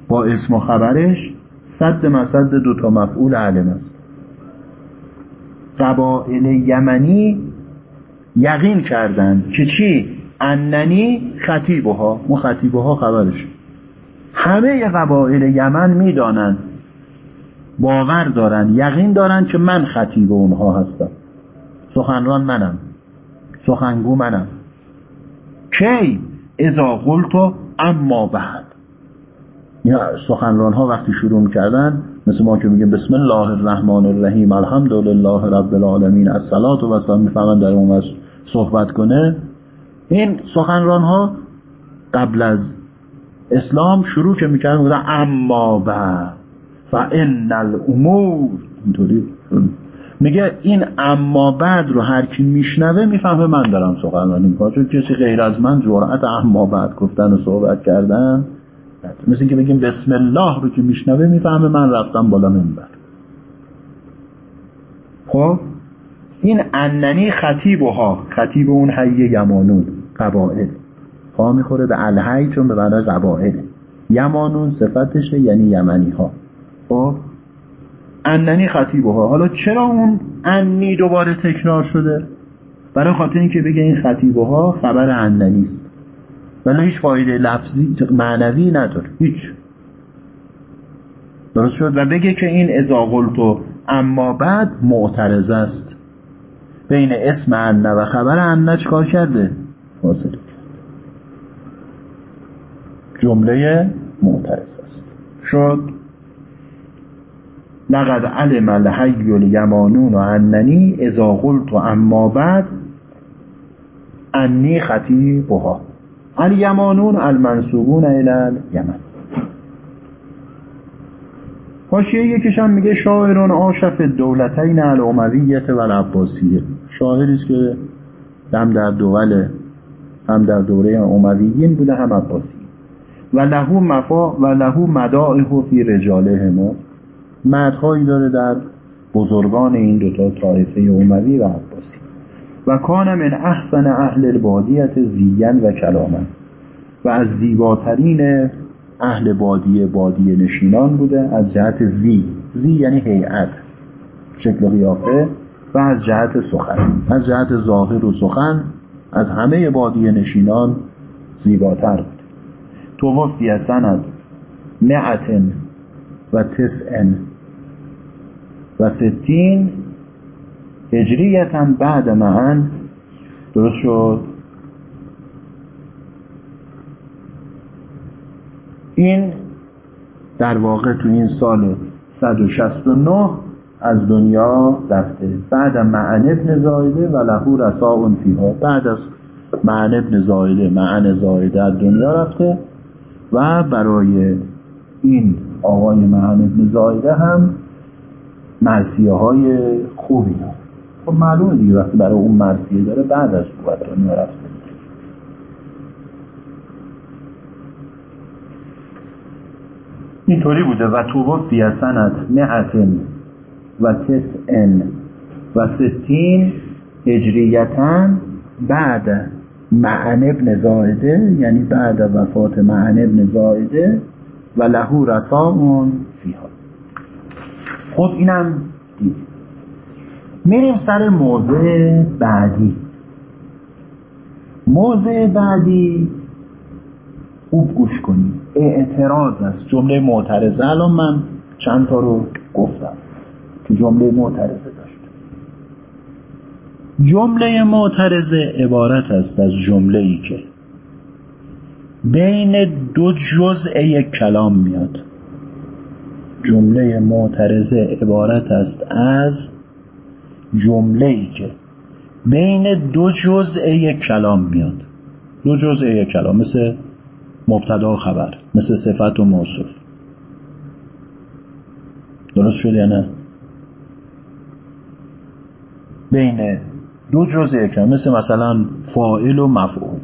با اسم و خبرش صد مسد دو تا مفعول علم است قبائل یمنی یقین کردند که چی؟ اننی خطیبها ما خطیبها خبرش همه قبائل یمن می‌دانند باور دارن یقین دارن که من خطیب اونها هستم سخنران منم سخنگو منم. کی ازا قلتو اما بعد. یا سخنران ها وقتی شروع کردن مثل ما که میگیم بسم الله الرحمن الرحیم الحمدلله رب العالمین الصلاه و السلام می‌فهمن در اون صحبت کنه. این سخنران ها قبل از اسلام شروع که می‌کردن اما بعد. و ان الامور اینطوری. میگه این اما بعد رو هر کی میشنوه می‌فهمه من دارم سخنرانی می‌کنم چون کسی غیر از من جرأت اما بعد گفتن و صحبت کردن؟ مثل که بگیم بسم الله رو که میشنوه می‌فهمه من رفتم بالا منبر. خب؟ این اننی خطیب ها خطیب اون حی یمانون قبائل. ها می‌خوره به الحی چون به معنی قبائل. یمانون صفتشه یعنی یمنی ها خب؟ اننی خطیب ها حالا چرا اون انی دوباره تکرار شده؟ برای خاطر اینکه بگه این خطیب ها خبر اننی است. ولی هیچ فایده لفظی معنوی نداره. هیچ. درست شد؟ و بگه که این ازا قلتو. اما بعد معترض است. بین اسم انه و خبر انه چکار کرده؟ فاصله جمله معترض است. شد. لقد علم الحی الیمانون اننی اذا قلت اما بعد انی خطیبها. الیمانون المنصوبون الى الیمن. حاشیه یکیشم میگه شاعرون آشف دولتین الامویت و العباسیه شاعری است که هم در دول هم در دوره امویین بوده هم عباسی. و لهو مفا و لهو مدائه فی رجاله ما مدهایی داره در بزرگان این دوتا طایفه اموی و عباسی. و کان من احسن اهل البادیت زیین و کلامن و از زیباترین اهل بادیه بادیه نشینان بوده از جهت زی. زی یعنی هیئت شکل قیافه. و از جهت سخن. از جهت ظاهر و سخن از همه بادیه نشینان زیباتر بود. توفی سند معتن و تسعن. و ستین هجریتا بعد معن درست شد؟ این در واقع تو این سال 169 از دنیا رفته. بعد معن ابن زایده و لهو رساون فیها. بعد از معن ابن زایده معن زایده از دنیا رفته و برای این آقای معن ابن زایده هم مرسیه های خوبی خب معلومه دیگه وقتی برای اون مرسیه داره بعد از باید دنیا رفته. اینطوری بوده. و توفی سنت نعتن و تسعن و ستین هجریتن بعد معن ابن زایده یعنی بعد وفات معن ابن زایده و لهو رساون فیها. خب اینم دید. میریم سر موضع بعدی. موضع بعدی خوب گوش کنید. اعتراض است. جمله معترضه. الان من چند تا رو گفتم. که جمله معترضه داشت. جمله معترضه عبارت است از جمله ای که بین دو جزء یک کلام میاد. جمله معترضه عبارت است از جمله ای که بین دو جزء یک کلام میاد. دو جزء یک کلام مثل مبتدا و خبر مثل صفت و موصوف. درست شد یا نه؟ بین دو جزء یک کلام مثل مثلا فاعل و مفعول.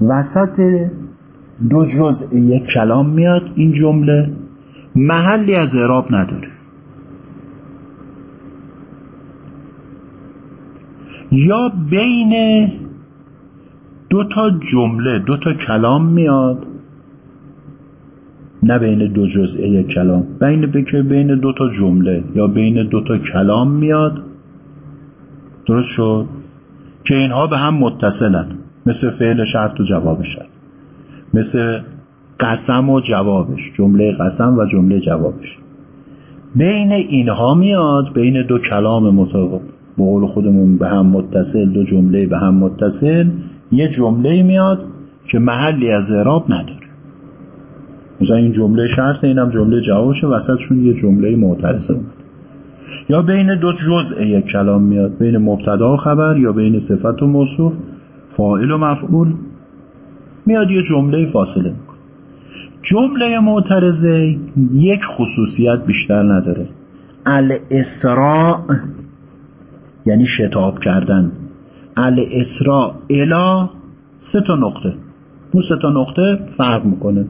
وسط دو جزء یک کلام میاد این جمله. محلی از اعراب نداره. یا بین دو تا جمله دو تا کلام میاد نه بین دو یک کلام. بین بکه بین دو تا جمله یا بین دو تا کلام میاد درست شد؟ که اینها به هم متصلن. مثل فعل شرط و جواب شرط. مثل قسم و جوابش. جمله قسم و جمله جوابش. بین اینها میاد بین دو کلام مطابق به قول خودمون به هم متصل دو جمله به هم متصل. یه جمله میاد که محلی از اعراب نداره. مثلا این جمله شرط اینم جمله جوابشه وسطشون یه جمله معترضه اومد یا بین دو جزء یک کلام میاد بین مبتدا و خبر یا بین صفت و موصوف فاعل و مفعول. میاد یه جمله فاصله جمله معترضه یک خصوصیت بیشتر نداره. الاسراء یعنی شتاب کردن. الاسراء الا سه تا نقطه. اون سه تا نقطه فرق می‌کنه.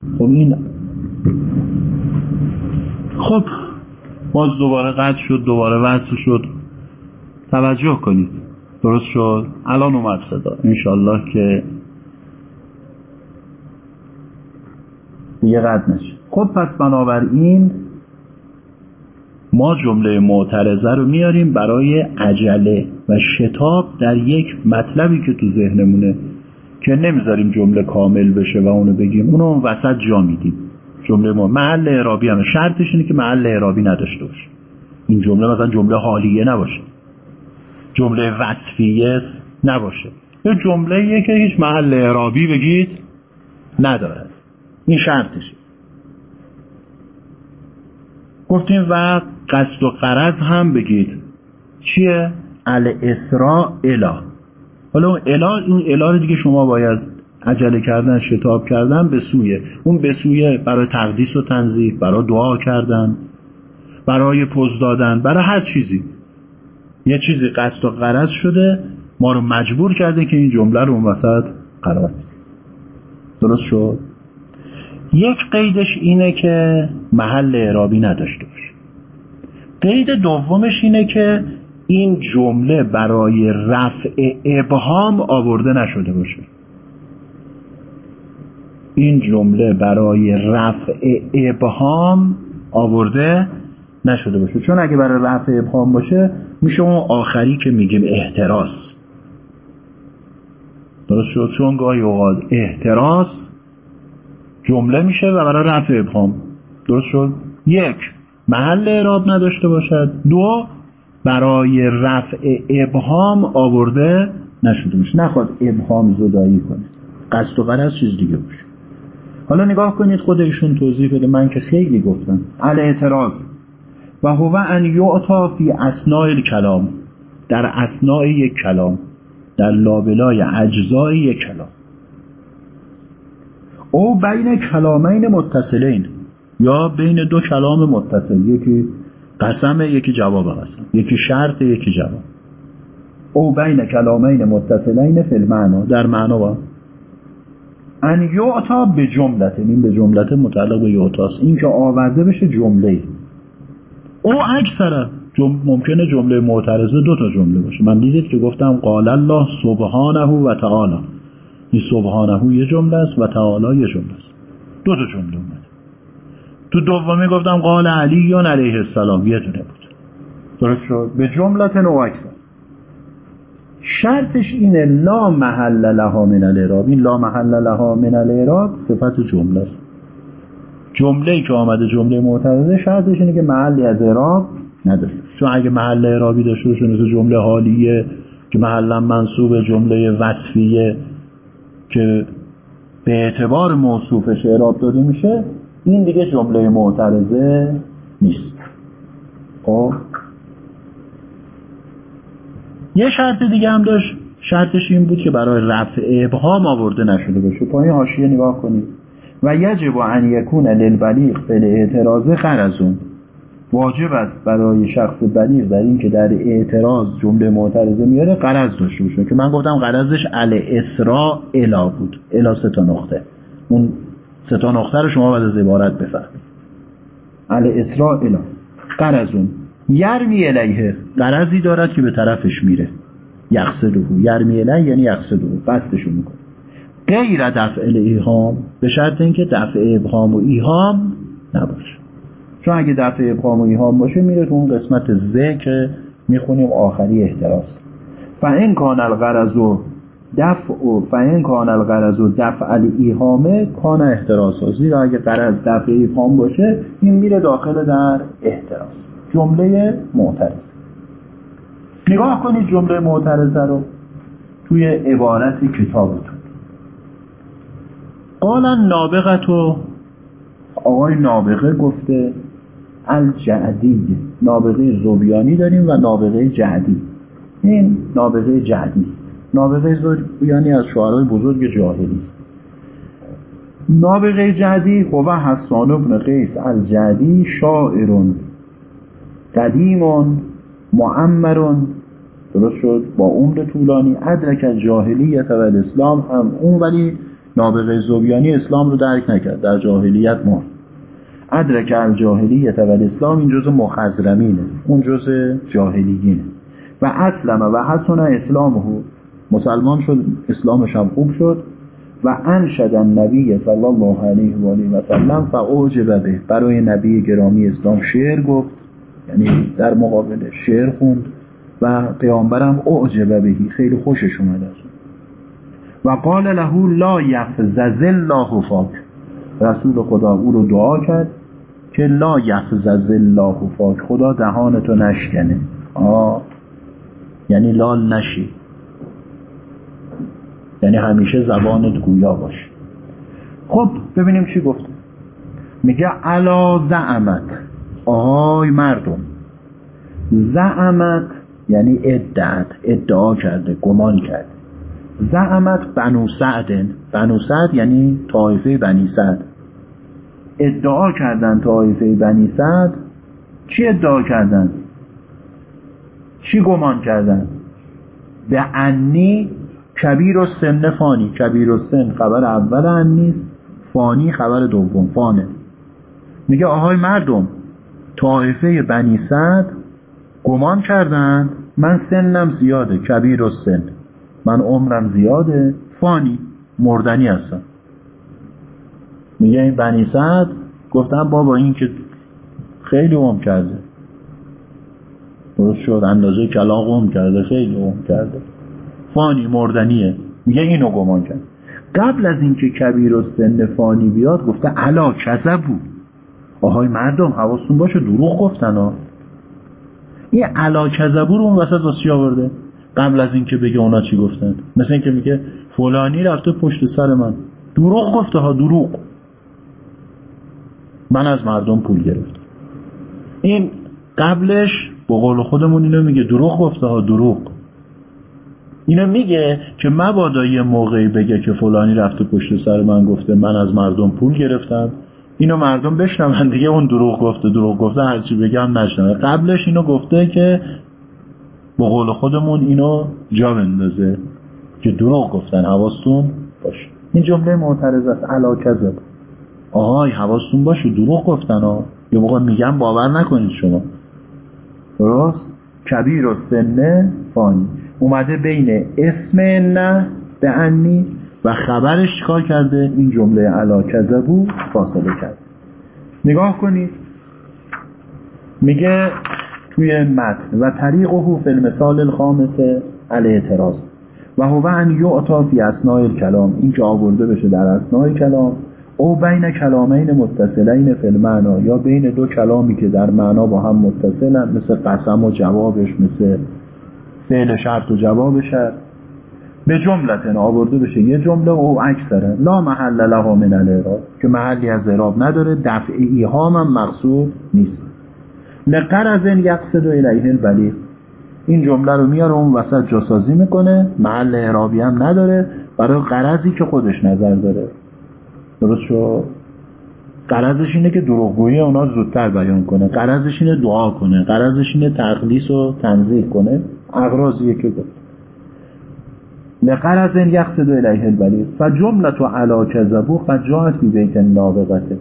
خب این خب باز دوباره قطع شد دوباره وصل شد. توجه کنید. درست شد؟ الان اومد صدا. انشالله که دیگه قطع نشه. خب پس بنابراین ما جمله معترضه رو میاریم برای عجله و شتاب در یک مطلبی که تو ذهنمونه. که نمی‌ذاریم جمله کامل بشه و اونو بگیم. اونو اون وسط جا میدیم. جمله ما محل اعرابی هم شرطش اینه که محل اعرابی نداشته باشه. این جمله مثلا جمله حالیه نباشه. جمله وصفیه نباشه. یه جمله که هیچ محل اعرابی بگید نداره این شرطشه. گفتیم و قصد و قرض هم بگید. چیه؟ الاسراء اله حالا اون الا اون الا دیگه شما باید عجله کردن شتاب کردن به سوی اون به سوی برای تقدیس و تنظیف برای دعا کردن برای پوز دادن برای هر چیزی. یه چیزی قصد و قرض شده ما رو مجبور کرده که این جمله رو اون وسط قرار بدیم درست شد؟ یک قیدش اینه که محل اعرابی نداشته باشه. قید دومش اینه که این جمله برای رفع ابهام آورده نشده باشه. این جمله برای رفع ابهام آورده نشده باشه. چون اگه برای رفع ابهام باشه میشه اون آخری که میگیم احتراس. درست شد؟ چون گاهی اوقات احتراس جمله میشه و برای رفع ابهام. درست شد؟ یک محل اعراب نداشته باشد. دو برای رفع ابهام آورده نشده باشه. نخواد ابهام زدایی کنه. قصد و غرض چیز دیگه باشه. حالا نگاه کنید خود ایشون توضیح بده. من که خیلی گفتم. ال اعتراض و هو ان یعطا فی اسناء کلام در اسناء یک کلام. در لابلای اجزای یک کلام. او بین کلامین متصلین. یا بین دو کلام متصل. یکی قسم یکی جواب قسم یکی شرط یکی جواب. او بین کلامین متصلین فی المعنا در معنا با ان یعطا به جملت این به جملت متعلق به یعطاست این که آورده بشه جمله. او اکثر جم... ممکنه جمله معترضه دو تا جمله باشه. من دیدید که گفتم قال الله سبحانه و تعالی. این سبحانه یه جمله است و تعالی یه جمله است. دو تا جمله تو دومی گفتم قال علی علیه السلام یه دونه بود. درست شد. به جملت نو اکثر شرطش اینه لا محل لها من الاعراب این لا محل لها من الاعراب صفت جمله است جمله که آمده جمله معترضه شرطش اینه که محلی از اعراب نداشته چون اگه محل اعرابی داشته باشه مثل جمله حالیه که محلا منصوب جمله وصفیه که به اعتبار موصوفش اعراب داده میشه این دیگه جمله معترضه نیست. خب؟ یه شرط دیگه هم داشت شرطش این بود که برای رفع ابهام آورده نشده باشه. پایین حاشیه نگاه کنید. و یجب ان یکون للبلیغ به اعتراض غرضون واجب است برای شخص بلیغ در این که در اعتراض جمله معترضه میاره قرض داشته باشه. که من گفتم قرضش ال اسرا الا بود. الا سه تا نقطه. اون سه تا نقطه رو شما بعد از عبارت بفهمید ال اسرا الا قرضون یرمی الیه قرضی دارد که به طرفش میره. یقصدهو یرمی الیه یعنی یقصدهو قصدشو می‌کنه. غیر دفع ایهام به شرط اینکه دفع ابهام و ایهام نباشه. چون اگه دفع ابهام و ایهام باشه میره تو اون قسمت که می‌خونیم آخری احتراز. فان کان الغرض و دفع و فان کان الغرض و دفع ایهامه کان احتراز زیرا اگه غرض دفع ایهام باشه این میره داخل در احتراز. جمله معترض. نگاه کنید جمله معترضه رو توی عبارت کتابتون. قالا نابغت و آقای نابغه گفته الجعدی. نابغه زوبیانی داریم و نابغه جعدی. این نابغه جعدی است. نابغه زوبیانی از شعرهای بزرگ جاهلی. است نابغه جعدی هو حسان ابن قیس الجعدی شاعرون قدیمون معمرون درست شد؟ با عمر طولانی ادرک از جاهلیت و اسلام هم اون ولی نابغه زوبیانی اسلام رو درک نکرد در جاهلیت مرد. ادرک از جاهلیت و اسلام این جز مخزرمینه اون جز جاهلیینه و اسلم و حسن اسلامه. مسلمان شد اسلامش هم خوب شد. و انشد النبی صلی الله علیه و آله و سلم به. برای نبی گرامی اسلام شعر گفت یعنی در مقابل شعر خوند و پیامبرم اعجب بهی خیلی خوشش اومد از و قال له لا یفزز الله فاک. رسول خدا او رو دعا کرد که لا یفزز الله فاک. خدا دهانتو نشکنه. آه. یعنی لال نشی. یعنی همیشه زبانت گویا باشه. خب ببینیم چی گفته میگه علا زعمت آهای مردم. زعمت یعنی ادعت ادعا کرده گمان کرده. زعمت بنو سعدن. بنو سعد یعنی طایفه بنی سعد. ادعا کردن طایفه بنی سعد. چی ادعا کردن؟ چی گمان کردن؟ به انی کبیر و سن فانی. کبیر و سن خبر اول انیست فانی خبر دوم فانه. میگه آهای مردم طایفه بنی سعد گمان کردند من سنم زیاده کبیر و سن. من عمرم زیاده فانی مردنی هستم. میگه این بنی سعد گفتم بابا این که خیلی عمر کرده. درست شد اندازه کلاق عمر کرده خیلی عمر کرده. فانی مردنیه. میگه اینو گمان کرد. قبل از اینکه کبیر و سن فانی بیاد گفته علا بود آهای مردم حواستون باشه دروغ گفتن ها. این علا کذبو رو اون وسط واسه آورده؟ قبل از اینکه بگه اونا چی گفتن. مثل اینکه میگه فلانی رفته پشت سر من. دروغ گفته ها دروغ. من از مردم پول گرفتم. این قبلش به قول خودمون اینو میگه دروغ گفته ها دروغ. اینو میگه که مبادا یه موقعی بگه که فلانی رفته پشت سر من گفته من از مردم پول گرفتم. اینو مردم بشنون دیگه اون دروغ گفته دروغ گفته هرچی بگم نشنوه. قبلش اینو گفته که به قول خودمون اینو جا بندازه که دروغ گفتن. حواستون باشه. این جمله معترض است. علا کذب. آهای حواستون باشه. دروغ گفتن ها. یه موقع میگم باور نکنید شما. درست؟ کبیر و سنه فانی. اومده بین اسم نه به انی و خبرش چیکار کرده؟ این جمله علا کذبو فاصله کرد. نگاه کنید. میگه توی متن و طریقه فی المثال الخامس الاعتراض و هو ان یعطا فی اسناء الکلام. این که آورده بشه در اسناء کلام. او بین کلامین متصلین فی المعنا یا بین دو کلامی که در معنا با هم متصلن مثل قسم و جوابش مثل فعل شرط و جواب شرط. به جملتن آورده بشه. یه جمله او اکثره. لا محل له من الاعراب که محلی از اعراب نداره. دفع ایهام هم مقصود نیست. لقرز یقصد الیه البلیغ. این جمله رو میاره اون وسط جاسازی می‌کنه. محل اعرابی هم نداره. برای قرضی که خودش نظر داره. درست شو قرضش اینه که دروغگویی اونا زودتر بیان کنه. قرضش اینه دعا کنه. قرضش اینه تقلیص و تنظیح کنه. اغراضیه که گفت لقرض یقصد الیه البلیغ. فجملت علا کذبو قد جاءت فی بیت نابغته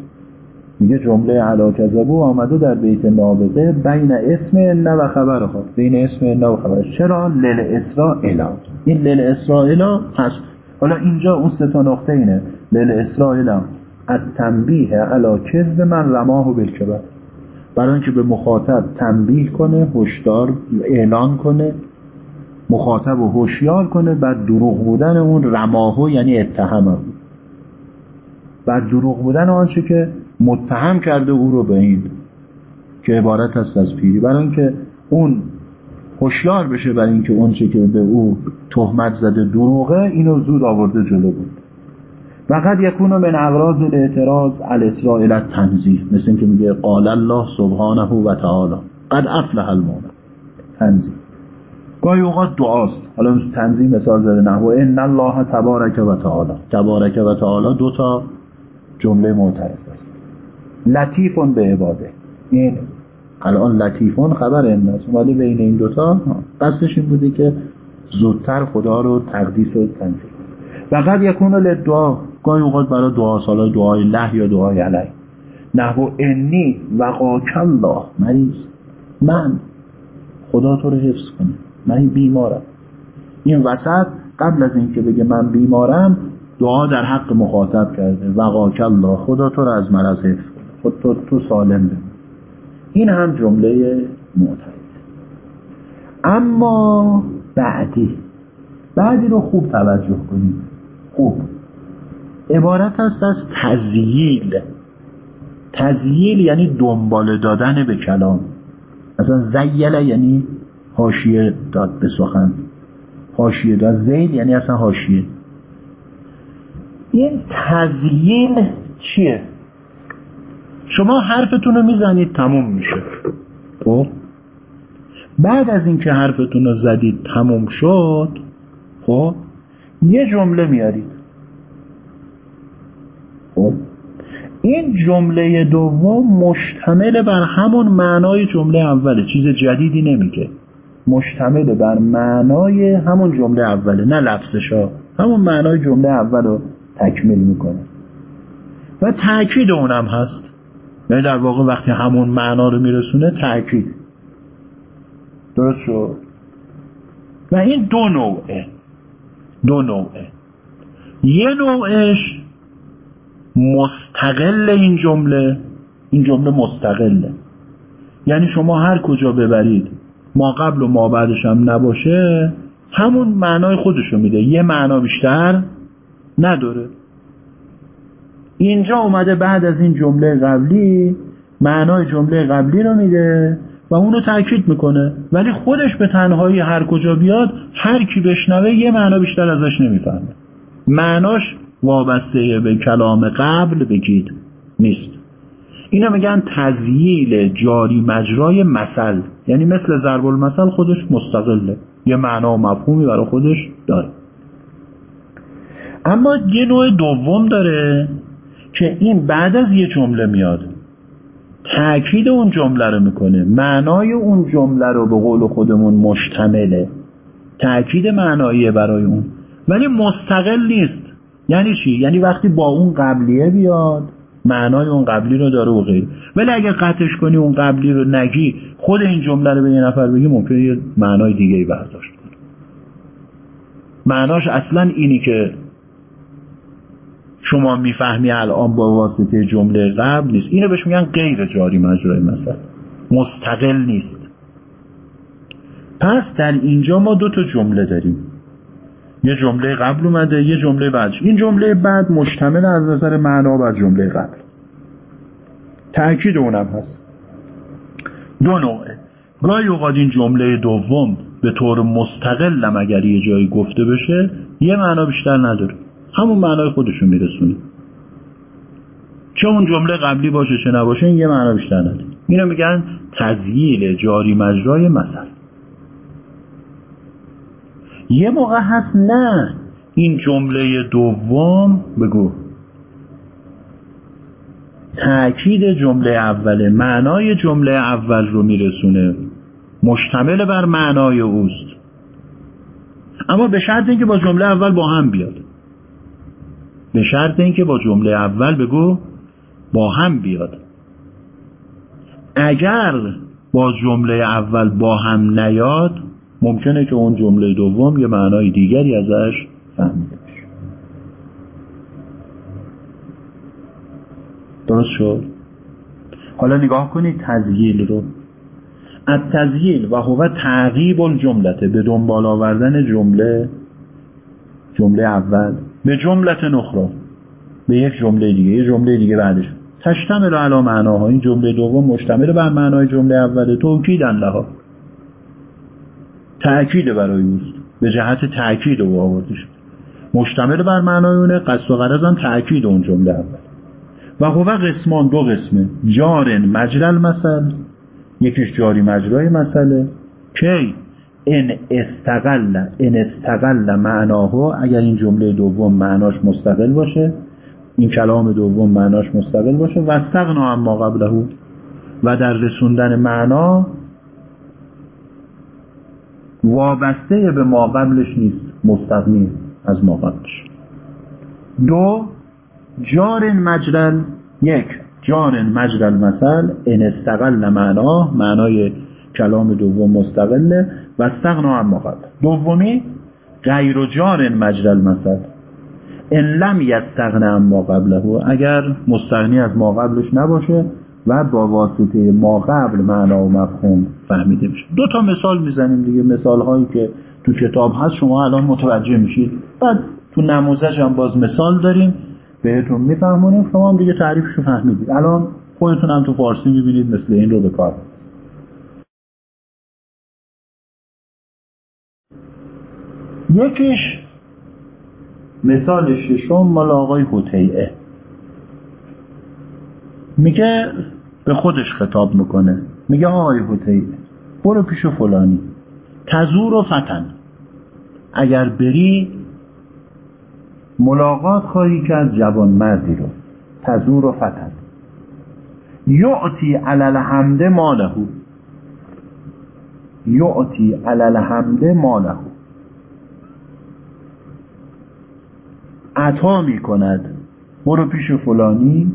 میگه جمله علا کذبو آمده در بیت نابغه بین اسم ان و خبرها بین اسم ان و خبرش چرا؟ لل اسرائیل این لل اسرائیل هست حالا اینجا اون سه تا نقطه اینه. لل اسرائیل از تنبیه علا کذب من رماه بالکبر. برای اینکه به مخاطب تنبیه کنه هشدار اعلان کنه مخاطب و هوشیار کنه بعد دروغ بودن اون رماهو یعنی اتهمه بعد دروغ بودن آنچه که متهم کرده او رو به این که عبارت است از پیری. برای اینکه اون هوشیار بشه برای اینکه اونچه که به او تهمت زده دروغه اینو زود آورده جلو بود. فقط یکونو من اغراض الاعتراض الاسرائیل تنزیه مثل اینکه میگه قال الله سبحانه و تعالی قد افلح المؤمن تنزیه. گاهی اوقات دعاست. حالا تنظیم مثال زده نه و ان الله تبارک و تعالی. تبارک و تعالی دو تا جمله معترض است. لطیفون به عباده. این الان لطیفون خبر این است. ولی بین این دوتا قصدش این بوده که زودتر خدا رو تقدیس و تنظیم فقط یکون لدعا گاهی اوقات برای دعا سالا دعای له یا دعای علی نحو انی وقاک الله. مریض. من. خدا تو رو حفظ کنه. من بیمارم. این وسط قبل از اینکه بگه من بیمارم دعا در حق مخاطب کرده. وقاک الله. خدا تو رو از مرض حفظ کنه. خود تو, تو سالم بمون. این هم جمله معترض اما بعدی. بعدی رو خوب توجه کنید خوب. عبارت است از تزییل. تزییل یعنی دنبال دادن به کلام. اصلا زیل یعنی حاشیه داد به سخن. حاشیه داد. زیل یعنی اصلا حاشیه. این تزیین چیه؟ شما حرفتون رو می‌زنید تموم میشه. خب؟ بعد از اینکه حرفتون رو زدید تموم شد خب؟ یه جمله میارید خب. این جمله دوم مشتمل بر همون معنای جمله اوله. چیز جدیدی نمیگه. مشتمل بر معنای همون جمله اوله نه لفظش ها. همون معنای جمله اول رو تکمیل می‌کنه. و تأکید اونم هست. یعنی در واقع وقتی همون معنا رو میرسونه تأکید. درست شد؟ و این دو نوعه. دو نوعه. یه نوعش مستقل این جمله این جمله مستقله. یعنی شما هر کجا ببرید ما قبل و ما بعدش هم نباشه همون معنای خودشو میده. یه معنا بیشتر نداره. اینجا اومده بعد از این جمله قبلی معنای جمله قبلی رو میده. و اونو تاکید می‌کنه. ولی خودش به تنهایی هر کجا بیاد هر کی بشنوه یه معنا بیشتر ازش نمی‌فهمه. معناش وابسته به کلام قبل بگید نیست. اینا میگن تزییل جاری مجرای مثل. یعنی مثل ضرب المثل خودش مستقله. یه معنا و مفهومی برای خودش داره. اما یه نوع دوم داره که این بعد از یه جمله میاد. تأکید اون جمله رو می‌کنه. معنای اون جمله رو به قول خودمون مشتمله. تأکید معناییه برای اون. ولی مستقل نیست. یعنی چی؟ یعنی وقتی با اون قبلیه بیاد معنای اون قبلی رو داره و غیر ولی اگر قطعش کنی اون قبلی رو نگی خود این جمله رو به یه نفر بگی ممکنه یه معنای دیگه ای برداشت کنه. معناش اصلا اینی که شما می‌فهمی الان با واسطه جمله قبل نیست. اینو بهش میگن غیر جاری مجرای مثلا مستقل نیست. پس در اینجا ما دو تا جمله داریم. یه جمله قبل اومده یه جمله بعد این جمله بعد مشتمل از نظر معنا بر جمله قبل. تأکید اونم هست. دو نوعه. گاهی اوقات این جمله دوم به طور مستقل اگر یه جایی گفته بشه یه معنا بیشتر نداره. همون معنای خودشون میرسونه. چه اون جمله قبلی باشه چه نباشه این یه معنا بیشتر نداره. اینو میگن تزییل جاری مجرای مثل. یه موقع هست نه. این جمله دوم بگو. تأکید جمله اوله. معنای جمله اول رو میرسونه. مشتمل بر معنای اوست. اما به شرط اینکه با جمله اول با هم بیاد. به شرط اینکه با جمله اول بگو با هم بیاد. اگر با جمله اول با هم نیاد ممکنه که اون جمله دوم یه معنای دیگری ازش فهمیده بشه. درست شد؟ حالا نگاه کنید تزییل رو. از تزییل و هو تعقیب الجملته به دنبال آوردن جمله جمله اول. به جملت نخرا به یک جمله دیگه یه جمله دیگه بعدش. تشتمل علی معناها. این جمله دوم مشتمل بر معنای جمله اوله توکید لها تأکید برای اوست. به جهت تأکید او آورده شد. مشتمل بر معنای اونه. قصد و غرض هم تأکید اون جمله اول. و هو قسمان دو قسمه. جارن مجرل مثل. یکیش جاری مجرای مسئله کی؟ ان استقل ان استقل معناها اگر این جمله دوم معناش مستقل باشه این کلام دوم معناش مستقل باشه و استغنا اما قبله و در رسوندن معنا وابسته به ما قبلش نیست مستقنی از ما قبلش. دو جار مجرل یک جار مجرل مثل ان استقل معنا معنای کلام دوم مستقله و استغنا اما قبل دومی غیر جار مجرل مثل ان لم یستغن اما قبله. اگر مستغنی از ما قبلش نباشه و با واسطه ما قبل معنا و مفهوم فهمیده میشه. دو تا مثال می‌زنیم دیگه. مثال هایی که تو کتاب هست شما الان متوجه میشید. بعد تو نموزش هم باز مثال داریم. بهتون میفهمونیم. شما هم دیگه تعریفشو فهمیدید. الان خودتون هم تو فارسی می‌بینید مثل این رو به کار. یکیش مثال ششم مال آقای حتیعه میگه به خودش خطاب می‌کنه. میگه آقای حتیعه برو پیش فلانی. تزور و فتن. اگر بری ملاقات خواهی کرد جوان مردی رو. تزور و فتن. یعطی علل حمده ماله. یعطی علل حمده ماله. عطا می کند برو پیش فلانی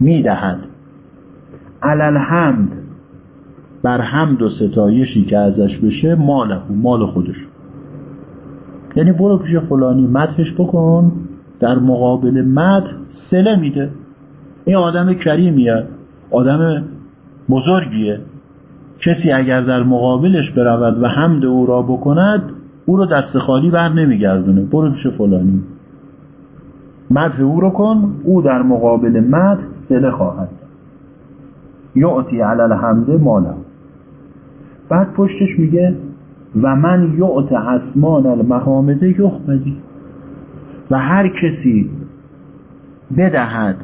می‌دهد. علل حمد بر حمد و ستایشی که ازش بشه ماله مال خودش یعنی برو پیش فلانی مدحش بکن. در مقابل مدح سله میده. این آدم کریمیه. آدم بزرگیه. کسی اگر در مقابلش برود و حمد او را بکند او رو دست خالی بر نمیگردونه. برو پیش فلانی. مدح او رو کن او در مقابل مدح سله خواهد یعطی علل حمده مالا بعد پشتش میگه و من یعت اسمان المحامده یحمدی و هر کسی بدهد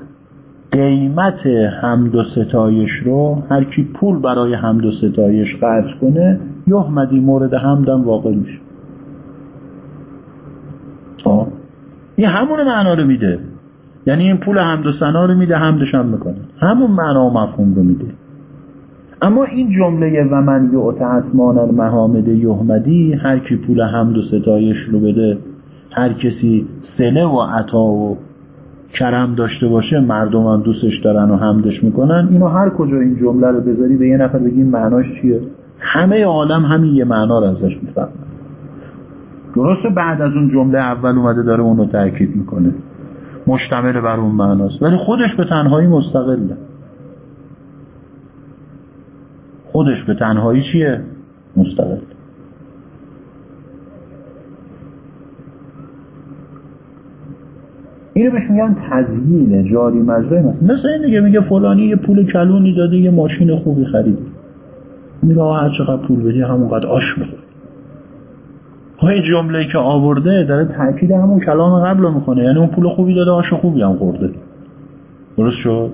قیمت حمد و ستایش رو هر کی پول برای حمد و ستایش خرج کنه یحمدی مورد حمدم واقع میشه. این همون معنا رو میده. یعنی این پول حمد و سنا رو میده حمدش هم می‌کنه. همون معنا و مفهوم رو میده. اما این جمله و من یعت اسمان المحامد یحمدی هر کی پول حمد و ستایش رو بده هر کسی سله و عطا و کرم داشته باشه مردم هم دوستش دارن و حمدش می‌کنن. اینو هر کجا این جمله رو بذاری به یه نفر بگیم معناش چیه؟ همه عالم همین یه معنا رو ازش می‌فهمن. درسته بعد از اون جمله اول اومده داره اونو تاکید می‌کنه. مشتمل بر اون معناست. ولی خودش به تنهایی مستقله. خودش به تنهایی چیه؟ مستقل. اینو بهش میگن تزیین. جاری مجرای مثلا مثل این دیگه میگه فلانی یه پول کلونی داده یه ماشین خوبی خرید میگه هر چقدر پول بدی همونقدر آش می‌خوری این جمله که آورده داره تاکید همون کلام قبل رو می‌کنه. یعنی اون پول خوبی داده آش خوبی هم خورده. درست شد؟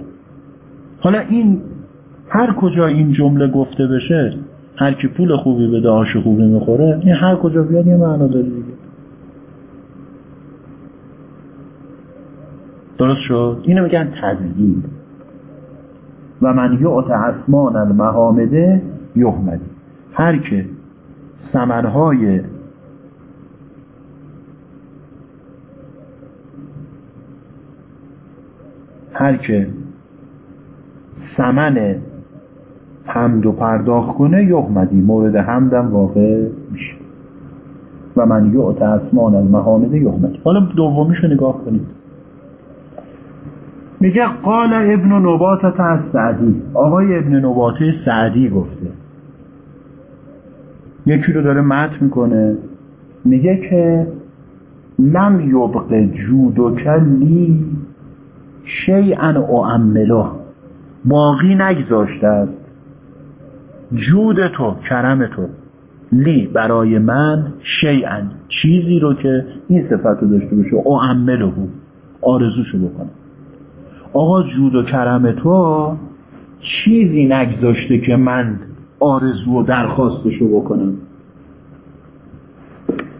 حالا این هر کجا این جمله گفته بشه هر کی پول خوبی بده آش خوبی می‌خوره این هر کجا بیاد یه معنا داره دیگه. درست شد؟ اینو میگن تزیین. و من یعت اسمان المحامده یحمدی هر که سمنهای هر که سمن حمد و پرداخت کنه یحمدی مورد حمدم واقع میشه. و من یعت اسمان المحامده یحمدی حالا دومیشو نگاه کنید. میگه قال ابن نباتت از سعدی آقای ابن نباته سعدی گفته. یکی رو داره مت می‌کنه. میگه که لم یبق جود و شیئا اعمله باقی نگذاشته است. جود تو کرم تو. لی برای من شیئا چیزی رو که این صفت رو داشته باشه اعمله آرزوشو بکنم. آقا جود و کرم تو چیزی نگذاشته که من آرزو و درخواستشو بکنم.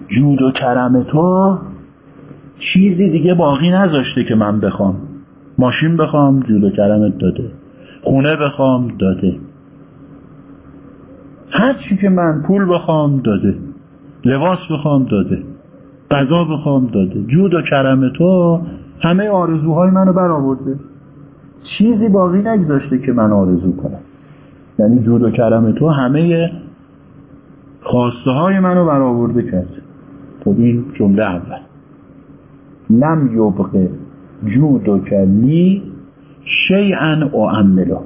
جود و کرم تو چیزی دیگه باقی نذاشته که من بخوام. ماشین بخوام جود و کرمت داده. خونه بخوام داده. هر چی که من پول بخوام داده. لباس بخوام داده. غذا بخوام داده. جود و کرم تو همه آرزوهای منو برآورده. چیزی باقی نگذاشته که من آرزو کنم. یعنی جود و کرم تو همه خواسته های منو برآورده کرد خب این جمله اول. لم یبقه جود و کلی شیئا و عملا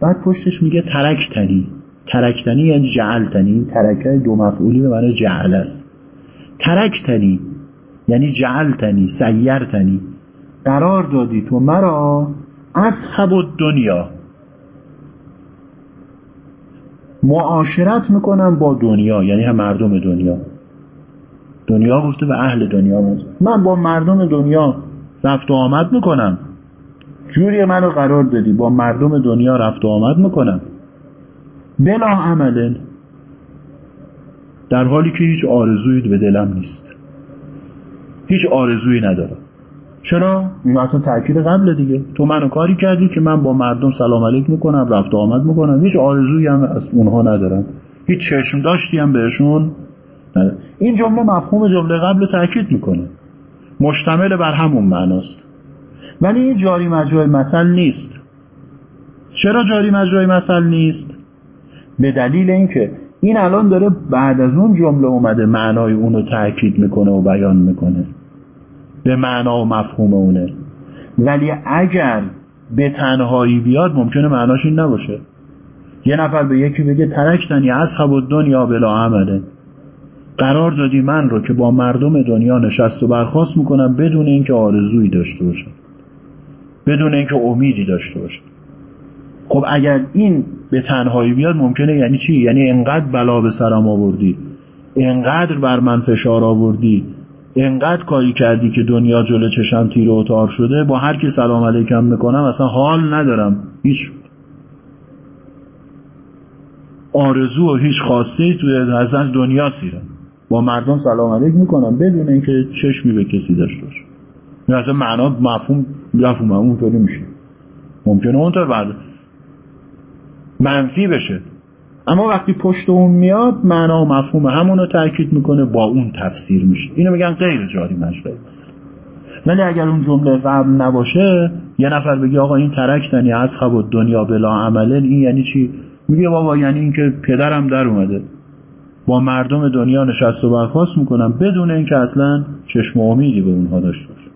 بعد پشتش میگه ترکتنی. ترکتنی یعنی جعلتنی. ترکه دو مفعولی به معنی جعل است. ترکتنی یعنی جعلتنی سیرتنی. قرار دادی تو مرا اصحب دنیا معاشرت می‌کنم با دنیا یعنی هم مردم دنیا. دنیا گفته به اهل دنیا من با مردم دنیا رفت و آمد می‌کنم. جوری منو قرار دادی با مردم دنیا رفت و آمد می‌کنم. بلا عمل. در حالی که هیچ آرزویی به دلم نیست. هیچ آرزویی ندارم. چرا؟ این اصلا تاکید قبل دیگه. تو منو کاری کردی که من با مردم سلام علیک می‌کنم رفت و آمد می‌کنم. هیچ آرزویی هم از اونها ندارم. هیچ چشم داشتی هم بهشون ندارم. این جمله مفهوم جمله قبل تاکید می‌کنه. مشتمل بر همون معناست. ولی این جاری مجرای مثل نیست. چرا جاری مجرای مثل نیست؟ به دلیل اینکه این الان داره بعد از اون جمله اومده معنای اونو تاکید می‌کنه و بیان می‌کنه. به معنا و مفهوم اونه. ولی اگر به تنهایی بیاد ممکنه معناش این نباشه. یه نفر به یکی بگه ترکتنی اصحاب دنیا بلا عمله. قرار دادی من رو که با مردم دنیا نشست و برخواست می‌کنم بدون اینکه آرزویی داشته باشم. بدون اینکه امیدی داشته باشم. خب اگر این به تنهایی بیاد ممکنه یعنی چی؟ یعنی انقدر بلا به سرم آوردی انقدر بر من فشار آوردی انقدر کاری کردی که دنیا جلو چشم تیر و تار شده با هر کی سلام علیکم می‌کنم اصلا حال ندارم. هیچ. آرزو و هیچ خواسته توی اصلا دنیا سیرم. با مردم سلام علیک می‌کنم بدون اینکه چشمی به کسی داشته باشه. اصلا معنا مفهوم مفهوم اونطوری میشه. ممکنه اونطور بعد منفی بشه. اما وقتی پشت اون میاد معنا و مفهوم همون رو تاکید می‌کنه با اون تفسیر میشه. اینو میگن غیر جاری مجرای مثلا ولی اگر اون جمله قبل نباشه یه نفر بگه آقا این ترکتنی از و دنیا بلا عمله این یعنی چی؟ میگه بابا یعنی اینکه پدرم در اومده. با مردم دنیا نشست و برخواست می‌کنم بدون اینکه اصلا چشم امیدی به اونها داشته باشه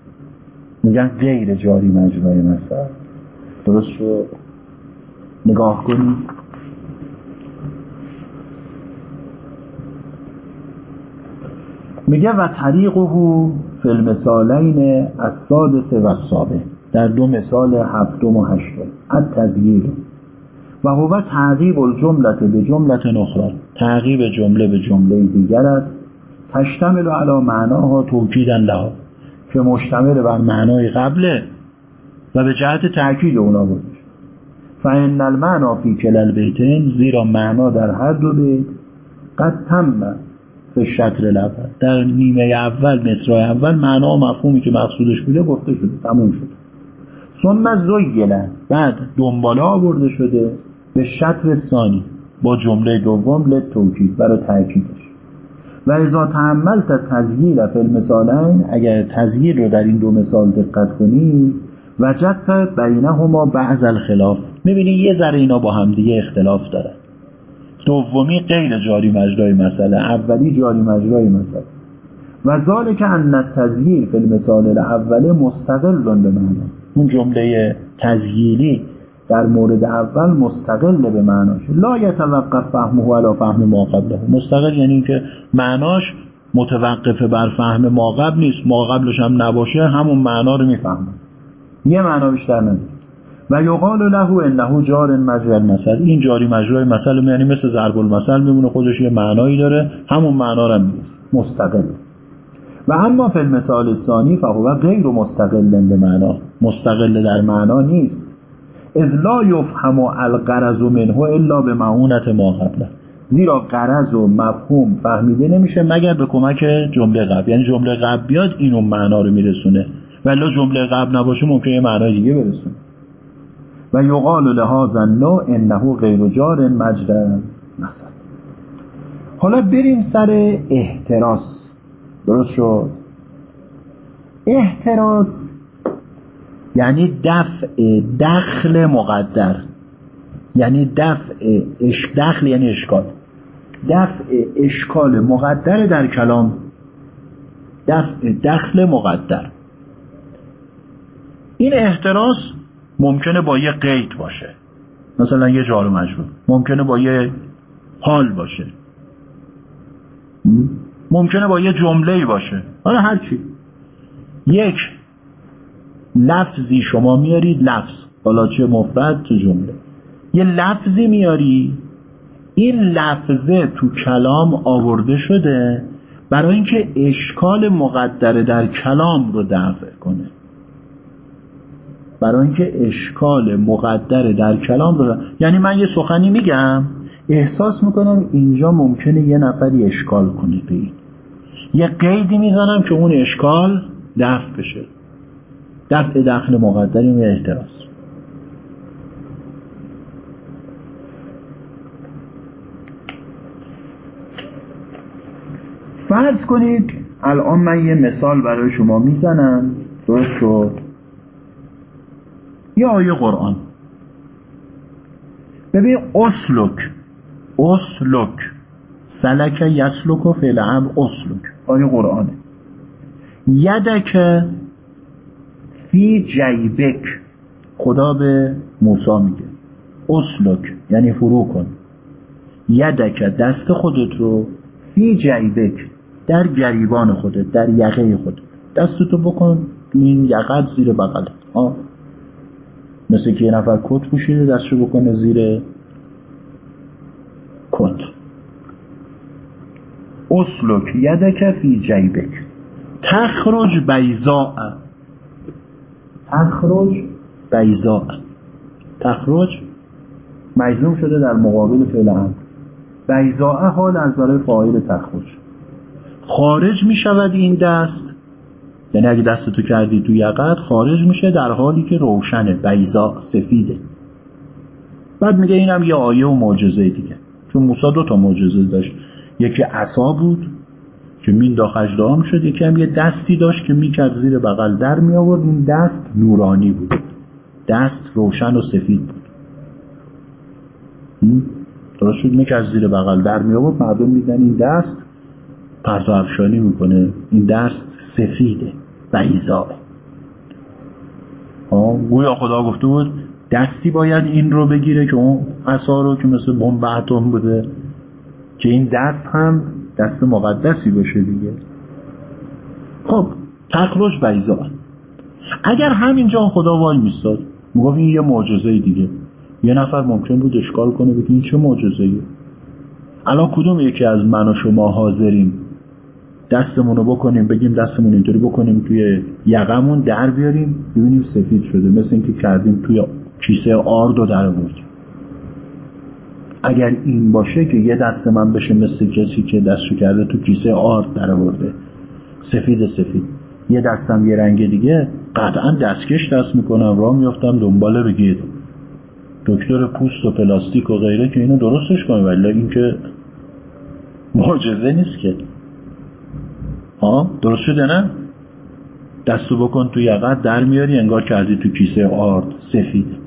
میگن غیر جاری مجرای مثلا درست شد نگاه کنید میگه و طریقه فی المثالین از و سابه در دو مثال هفتم و هشتم. از و هو تعقیب الجملت به جملت نخرى تعقیب جمله به جمله دیگر است. تشتمل علی معناها توکیدا لها که مشتمل بر معنای قبله و به جهت تأکید اونا بود. فان المعنا فی کل البیتین زیرا معنا در هر دو بیت قد تم به شطر در نیمه اول مصرع اول معنا و مفهومی که مقصودش بوده گفته شده تموم شده. ثم زیله بعد دنباله آورده شده. به شطر ثانی با جمله دوم لد توکید برای تأکیدش. و ازا تعملت تزییر فی المثالین اگر تزییر رو در این دو مثال دقت کنی وجدت بینهما بعض الخلاف. می‌بینی یه ذره اینا با همدیگه اختلاف دارن. دومی غیر جاری مجرای مسئله اولی جاری مجرای مسئله. و ذالک ان التزییر فی المثال الاول مستقل به معنا اون جمله تزییلی در مورد اول مستقل به معناش. لا یتوقف فهمه علی فهم ما قبله مستقل یعنی اینکه معناش متوقف بر فهم ما قبل نیست. ما قبلش هم نباشه همون معنا رو می‌فهمه. یه معنا بیشتر نداره. و یقال له انه جار مجرى المثل. این جاری مجرای مثل یعنی مثل ضرب المثل میمونه خودش یه معنایی داره. همون معنا رو مستقل. و اما فی المثال ثانی فهو غیر مستقل به معنا. مستقل در معنا نیست. اذ لا یفهم الغرض منه الا به معونت ما قبله. زیرا قرض و مفهوم فهمیده نمیشه مگر به کمک جمله قبل. یعنی جمله قبل بیاد اینو معنا رو میرسونه. ولی جمله قبل نباشه ممکنه معنای دیگه برسونه. و یقال لهذا النوع انه غیر جار مجرا مثلا. حالا بریم سر احتراس. درست شد؟ احتراس یعنی دفع دخل مقدر. یعنی دفع اش دخل یعنی اشکال. دفع اشکال مقدر در کلام دفع دخل مقدر. این احتراس ممکنه با یه قید باشه. مثلا یه جار مجرور. ممکنه با یه حال باشه. ممکنه با یه جمله باشه. حالا هرچی یک لفظی شما میارید لفظ. حالا چه مفرد تو جمله. یه لفظی میاری این لفظه تو کلام آورده شده برای اینکه اشکال مقدره در کلام رو دفع کنه. برای اینکه اشکال مقدر در کلام رو یعنی من یه سخنی میگم احساس می‌کنم اینجا ممکنه یه نفری اشکال کنه به یه قیدی می‌زنم که اون اشکال دفع بشه. دفع دخل مقدری و احتراز فرض کنید الان من یه مثال برای شما می‌زنم. درست شد؟ یا آیه قرآن. ببین اسلک اسلک. سلک یسلک و فعل امر اسلک. آیه قرآنه یدک فی جیبک. خدا به موسی میگه. اسلک یعنی فرو کن. یدک دست خودت رو فی جیبک. در گریبان خودت در یقه خودت. دستتو بکن این یقت زیر بغلت. آه. مثل که یه نفر کت پوشیده دستشو بکنه زیر کت. اسلک یدک فی جیبک. تخرج بیزاء تخرج بیزاء تخرج مجزوم شده در مقابل فعل امر بیزاء حال از برای فاعل تخرج. خارج می شود این دست. یعنی اگه دستتو کردی تو یقت خارج میشه در حالی که روشنه. بیزا سفیده. بعد میگه اینم یه آیه و معجزه دیگه. چون موسی دو تا معجزه داشت. یکی عصا بود که مین داخل می شد یکی هم یه دستی داشت که می‌کرد زیر بغل در می آورد. این دست نورانی بود. دست روشن و سفید بود. درست شد؟ می‌کرد زیر بغل در می آورد. مردم میدن این دست پرتو افشانی می‌کنه. این دست سفیده بیزا گویا خدا گفته بود دستی باید این رو بگیره که اون عصا رو که مثل بمب اتم بوده که این دست هم دست مقدسی باشه دیگه. خب تخرج بیزا اگر همینجا خدا وای میستاد می‌گفت این یه معجزه دیگه. یه نفر ممکن بود اشکال کنه بگه این چه معجزه الان کدوم یکی از من و شما حاضریم؟ دستمون رو بکنیم بگیم دستمون اینطوری بکنیم توی یقمون در بیاریم ببینیم سفید شده. مثل اینکه کردیم توی کیسه آرد و در آوردیم. اگر این باشه که یه دست من بشه مثل کسی که دستشو کرده تو کیسه آرد در آورده سفید سفید. یه دستم یه رنگ دیگه قطعا دستکش دست می‌کنم راه میافتم دنبال بگید. دکتر پوست و پلاستیک و غیره که اینو درستش کنه ولی این که معجزه نیست که. ها درست شده نه؟ دستو بکن تو یقت در میاری انگار کردی تو کیسه آرد سفید.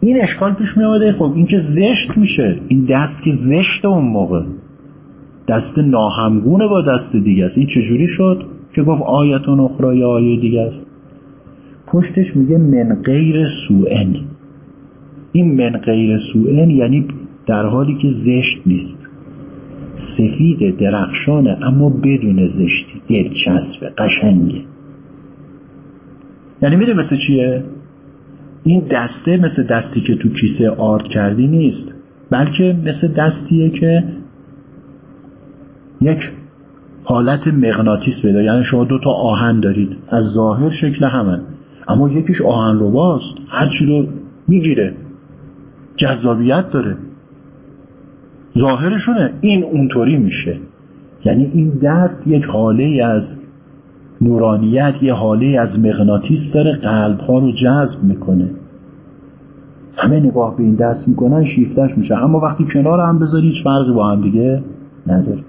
این اشکال پیش می خب این که زشت میشه. این دست که زشت اون موقع. دست ناهمگونه با دست دیگه است. این چجوری شد؟ که گفت آیتون اخرى یا آیه دیگه است. پشتش میگه من غیر سوئن این من غیر سوئن یعنی در حالی که زشت نیست. سفید درخشانه اما بدون زشتی. دلچسبه قشنگه. یعنی میده مثل چیه؟ این دسته مثل دستی که تو کیسه آرد کردی نیست بلکه مثل دستیه که یک حالت مغناطیس پیدا یعنی شما دو تا آهن دارید از ظاهر شکل همه اما یکیش آهن رو باست هرچی رو می‌گیره جذابیت داره. ظاهرشونه این اونطوری میشه. یعنی این دست یک حاله از نورانیت یه حاله از مغناطیس داره قلب ها رو جذب می‌کنه. همه نگاه به این دست می‌کنن شیفتش میشه. اما وقتی کنار هم بذاری هیچ فرقی با هم دیگه نداره.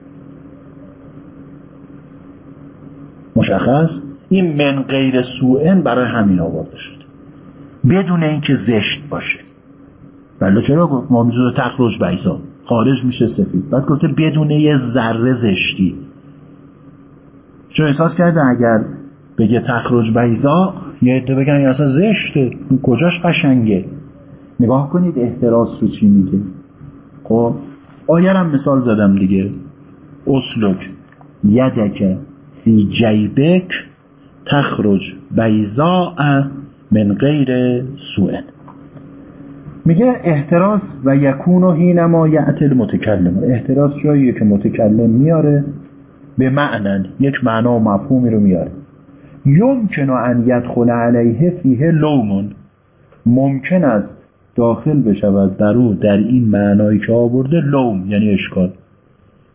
مشخص؟ این من غیر سوئن برای همین آورده شده. بدون اینکه زشت باشه. بله چرا گفت؟ مامزود تخرج بیزا خارج میشه سفید. بعد گفته بدون یه ذره زشتی. چون احساس کرده اگر بگه تخرج بیزا یه عده بگن اصلا زشته کجاش قشنگه؟ نگاه کنید احتراس رو چی میگه. خب آیرم مثال زدم دیگه. اسلک یدک فی جیبک تخرج بیزاء من غیر سوئن میگه احتراس و یکون هینما یعت المتکلم. احتراس جاییه که متکلم میاره. به معنن یک معنا و مفهومی رو میاره. یمکن ان یدخل علیه فیه لومون. ممکن است داخل بشود در او در این معنایی که آورده لوم یعنی اشکال.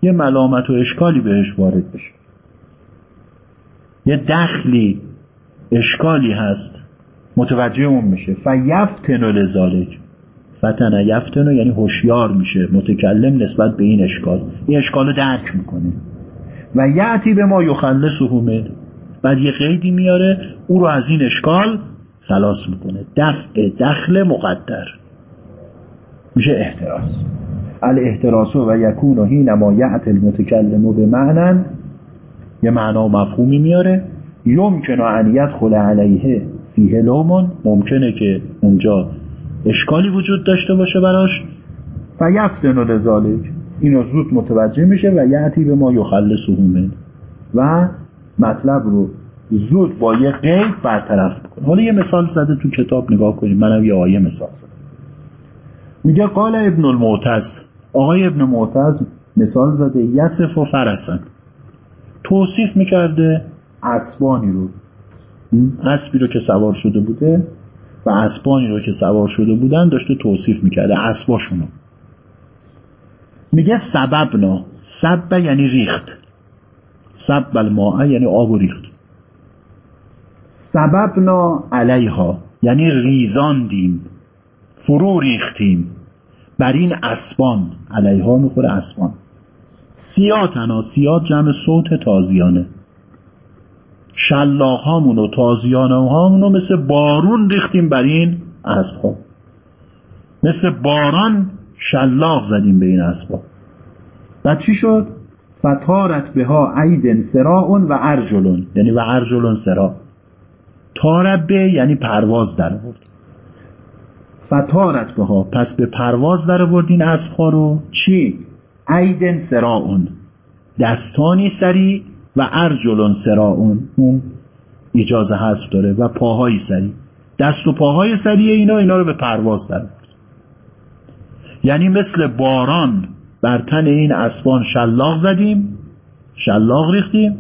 یه ملامت و اشکالی بهش وارد بشه. یه دخلی اشکالی هست. متوجه اون میشه. فیفتن لذالک. فتن یفتن یعنی هوشیار میشه. متکلم نسبت به این اشکال. این اشکال رو درک می‌کنه. و یعتی به ما یخلصه من. بعد یه قیدی میاره او رو از این اشکال خلاص می‌کنه. دفع دخل مقدر. میشه احتراس. الاحتراس و یکون و هین ما یعت المتکلم به معنن یه معنا و مفهومی میاره. یمکن ان یدخل علیه فیه لومون. ممکنه که اونجا اشکالی وجود داشته باشه براش. و یفتن و لذالک اینو زود متوجه میشه و یعتی به ما یخلصه من و مطلب رو زود با یه قید برطرف بکنه حالا یه مثال زده تو کتاب نگاه کنیم. منم یه آیه مثال زده میگه قال ابن المعتز آقای ابن معتز مثال زده یسف و فرسن. توصیف می‌کرده اسبانی رو اسبی رو که سوار شده بوده و اسبانی رو که سوار شده بودن داشته توصیف می‌کرده اسباشونو. میگه سببنا سب یعنی ریخت. سب الماء یعنی آب و ریخت. سببنا علیها. یعنی ریزاندیم. فرو ریختیم. بر این اسبان. علیها می‌خوره اسبان. سیاتنا سیات جمع صوت تازیانه. شلاق هامون و تازیانه هامون مثل بارون ریختیم بر این اسبها. مثل باران شلاق زدیم به این اسبا بعد چی شد؟ فتارت به ها عیدن سراون و ارجلون یعنی و ارجلون سرا تاربه یعنی پرواز در برد فتارت به ها پس به پرواز در برد این اسبها رو. چی؟ عیدن سراون دستانی سری و ارجلون سراعون اون اجازه حذف داره و پاهای سری. دست و پاهای سری اینا اینا رو به پرواز در یعنی مثل باران بر تن این اسبان شلاق زدیم شلاق ریختیم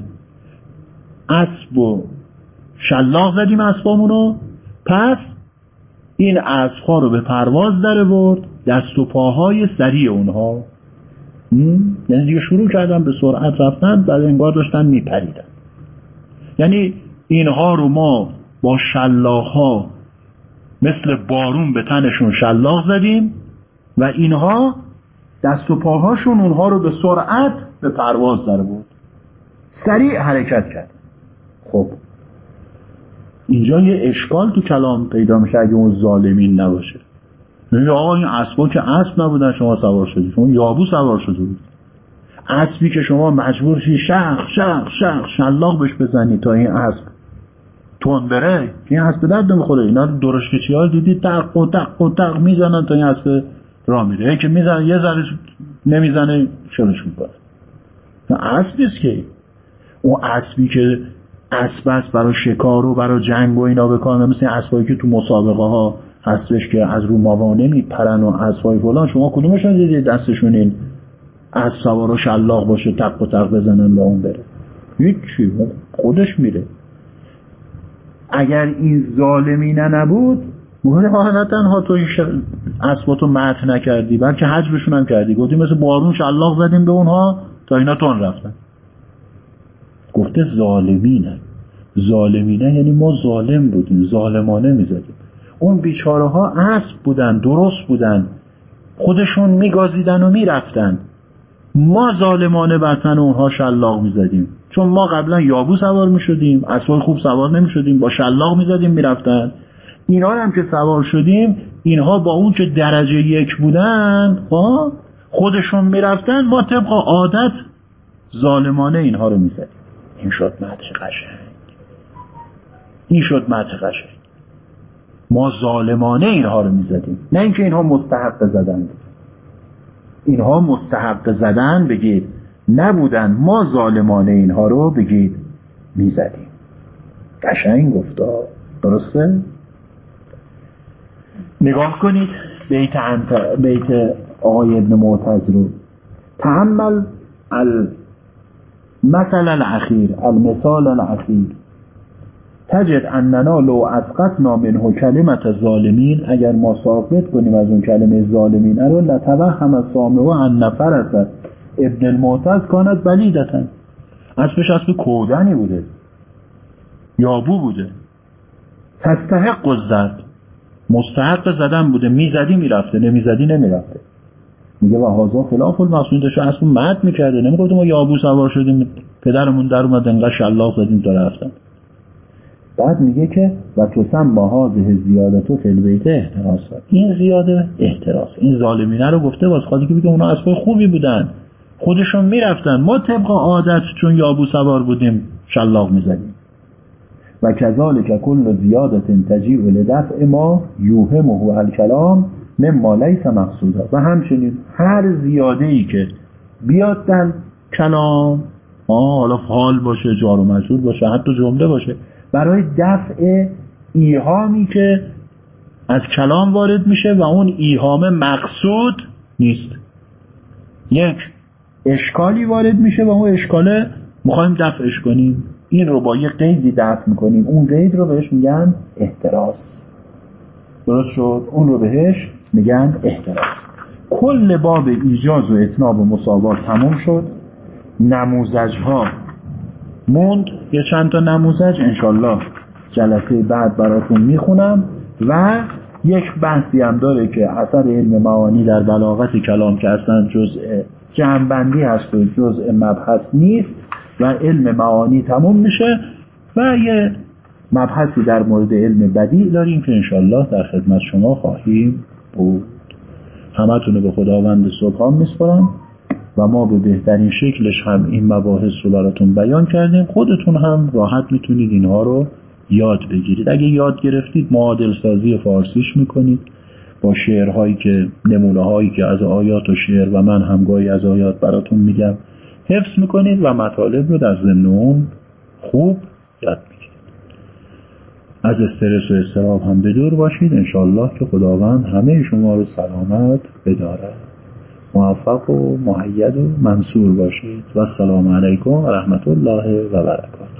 اسب و شلاق زدیم اسبامونو پس این اسبها رو به پرواز در برد دست و پاهای سریع اونها. یعنی دیگه شروع کردن به سرعت رفتن بعد انگار داشتن میپریدن. یعنی اینها رو ما با شلاق مثل بارون به تنشون شلاق زدیم و اینها دست و پاهاشون اونها رو به سرعت به پرواز در بود سریع حرکت کرد. خب اینجا یه اشکال تو کلام پیدا میشه اگه اون ظالمین نباشه. میگه آقا این اسبا که اسب نبودن شما سوار شدید شما یابو سوار شده بود اسبی که شما مجبور شی شخ شخ شخ شلاق بهش بزنید تا این اسب تون بره. این اسب درد نمی‌خوره. اینا درشکچی ها دیدید تق و تق و تق می‌زنن تا این اسب را میره. که می‌زنه یه ذره نمی‌زنه شلش می‌کنه. اسب نیست که. اون اسبی که اسب است برای شکار و برای جنگ و اینا بکنه مثل اسبایی که تو مسابقه ها هستش که از رو موانع میپرن و اسبای فلان. شما کدومشون دیدید دستشون این اسب سوارا شلاق باشه تق و تق بزنن به اون بره؟ هیچی. خودش میره. اگر این ظالمینه نبود مهم نه تنها تو این اسباتو مت نکردی بلکه حجبشون هم کردی. گفتی مثل بارون شلاق زدیم به اونها تا اینا تون رفتن. گفته ظالمینه. ظالمینه یعنی ما ظالم بودیم ظالمانه می‌زدیم. اون بیچاره ها اسب بودن درست بودن. خودشون میگازیدن و می‌رفتن. ما ظالمانه بر تن اونها شلاق می‌زدیم. چون ما قبلا یابو سوار می‌شدیم اسبای خوب سوار نمی‌شدیم با شلاق می‌زدیم می‌رفتن. اینا هم که سوار شدیم اینها با اون که درجه یک بودن ها خودشون می‌رفتن ما طبق عادت ظالمانه اینها رو می‌زدیم. این شد مدح قشنگ. این شد مدح قشنگ. ما ظالمانه اینها رو می‌زدیم. نه اینکه اینها مستحق زدن. اینها مستحق زدن بگید نبودن. ما ظالمانه اینها رو بگید می‌زدیم. قشنگ گفتا درسته؟ نگاه کنید بیت, انت... بیت آقای ابن معتز رو تعمل المثل الاخیر المثال الاخیر. تجد اننا لو اسقطنا منه کلمت ظالمین اگر ما ساقط کنیم از اون کلمه ظالمین رو لتوهم از سامه و ان نفر است ابن المعتز کانت بلیدتن اسبش اسب کودنی بوده. یابو بوده. تستحق الزرد مستحق زدن بوده. می‌زدی می‌رفته. نمی‌زدی نمی‌رفته. میگه و هازا خلاف المقصود داشته اسب مد می‌کرده. نمی‌گفت ما یابو سوار شدیم. پدرمون در اومد انقدر شلاق زدیم تا رفتن. بعد میگه که و توسم با حاضه زیادت و فلبیت احتراس این زیاده احتراس. این ظالمینه رو گفته باز که بگه اونا اسبای خوبی بودن. خودشون می‌رفتن. ما طبق عادت چون یابو سوار بودیم شلاق می‌زدیم. و کذالک کل زیادت تجیع لدفع ما یوهمه الکلام مما لیس مقصودا. و همچنین هر زیاده ای که بیاد در کلام آه حالا فعال باشه جار و مجرور باشه حتی جمله باشه برای دفع ایهامی که از کلام وارد میشه و اون ایهام مقصود نیست. یک اشکالی وارد میشه و اون اشکاله می‌خوایم دفعش کنیم. این رو با یه قیدی دفع می‌کنیم. اون قید رو بهش میگن احتراس درست شد؟ اون رو بهش میگن احتراس کل باب ایجاز و اتناب و مساوات تموم شد. نموزج ها موند. یه چند تا نموزج انشالله جلسه بعد براتون می‌خونم و یک بحثی هم داره که اثر علم معانی در بلاغت کلام که اصلا جزء جمعبندی هست و جزء مبحث نیست. و علم معانی تموم میشه و یه مبحثی در مورد علم بدی داریم که انشالله در خدمت شما خواهیم بود. همتون به خداوند صبحان میسپرم و ما به بهترین شکلش هم این مباحث رو براتون بیان کردیم. خودتون هم راحت می‌تونید اینها رو یاد بگیرید. اگه یاد گرفتید معادل سازی فارسیش می‌کنید. با شعرهایی که نمونه هایی که از آیات و شعر و من همگاهی از آیات براتون میگم. حفظ می‌کنید و مطالب رو در ضمن اون خوب یاد می‌گیرید. از استرس و استراب هم بدور باشید. انشالله که خداوند همه شما رو سلامت بدارد موفق و محید و منصور باشید. و السلام علیکم و رحمت الله و برکاته.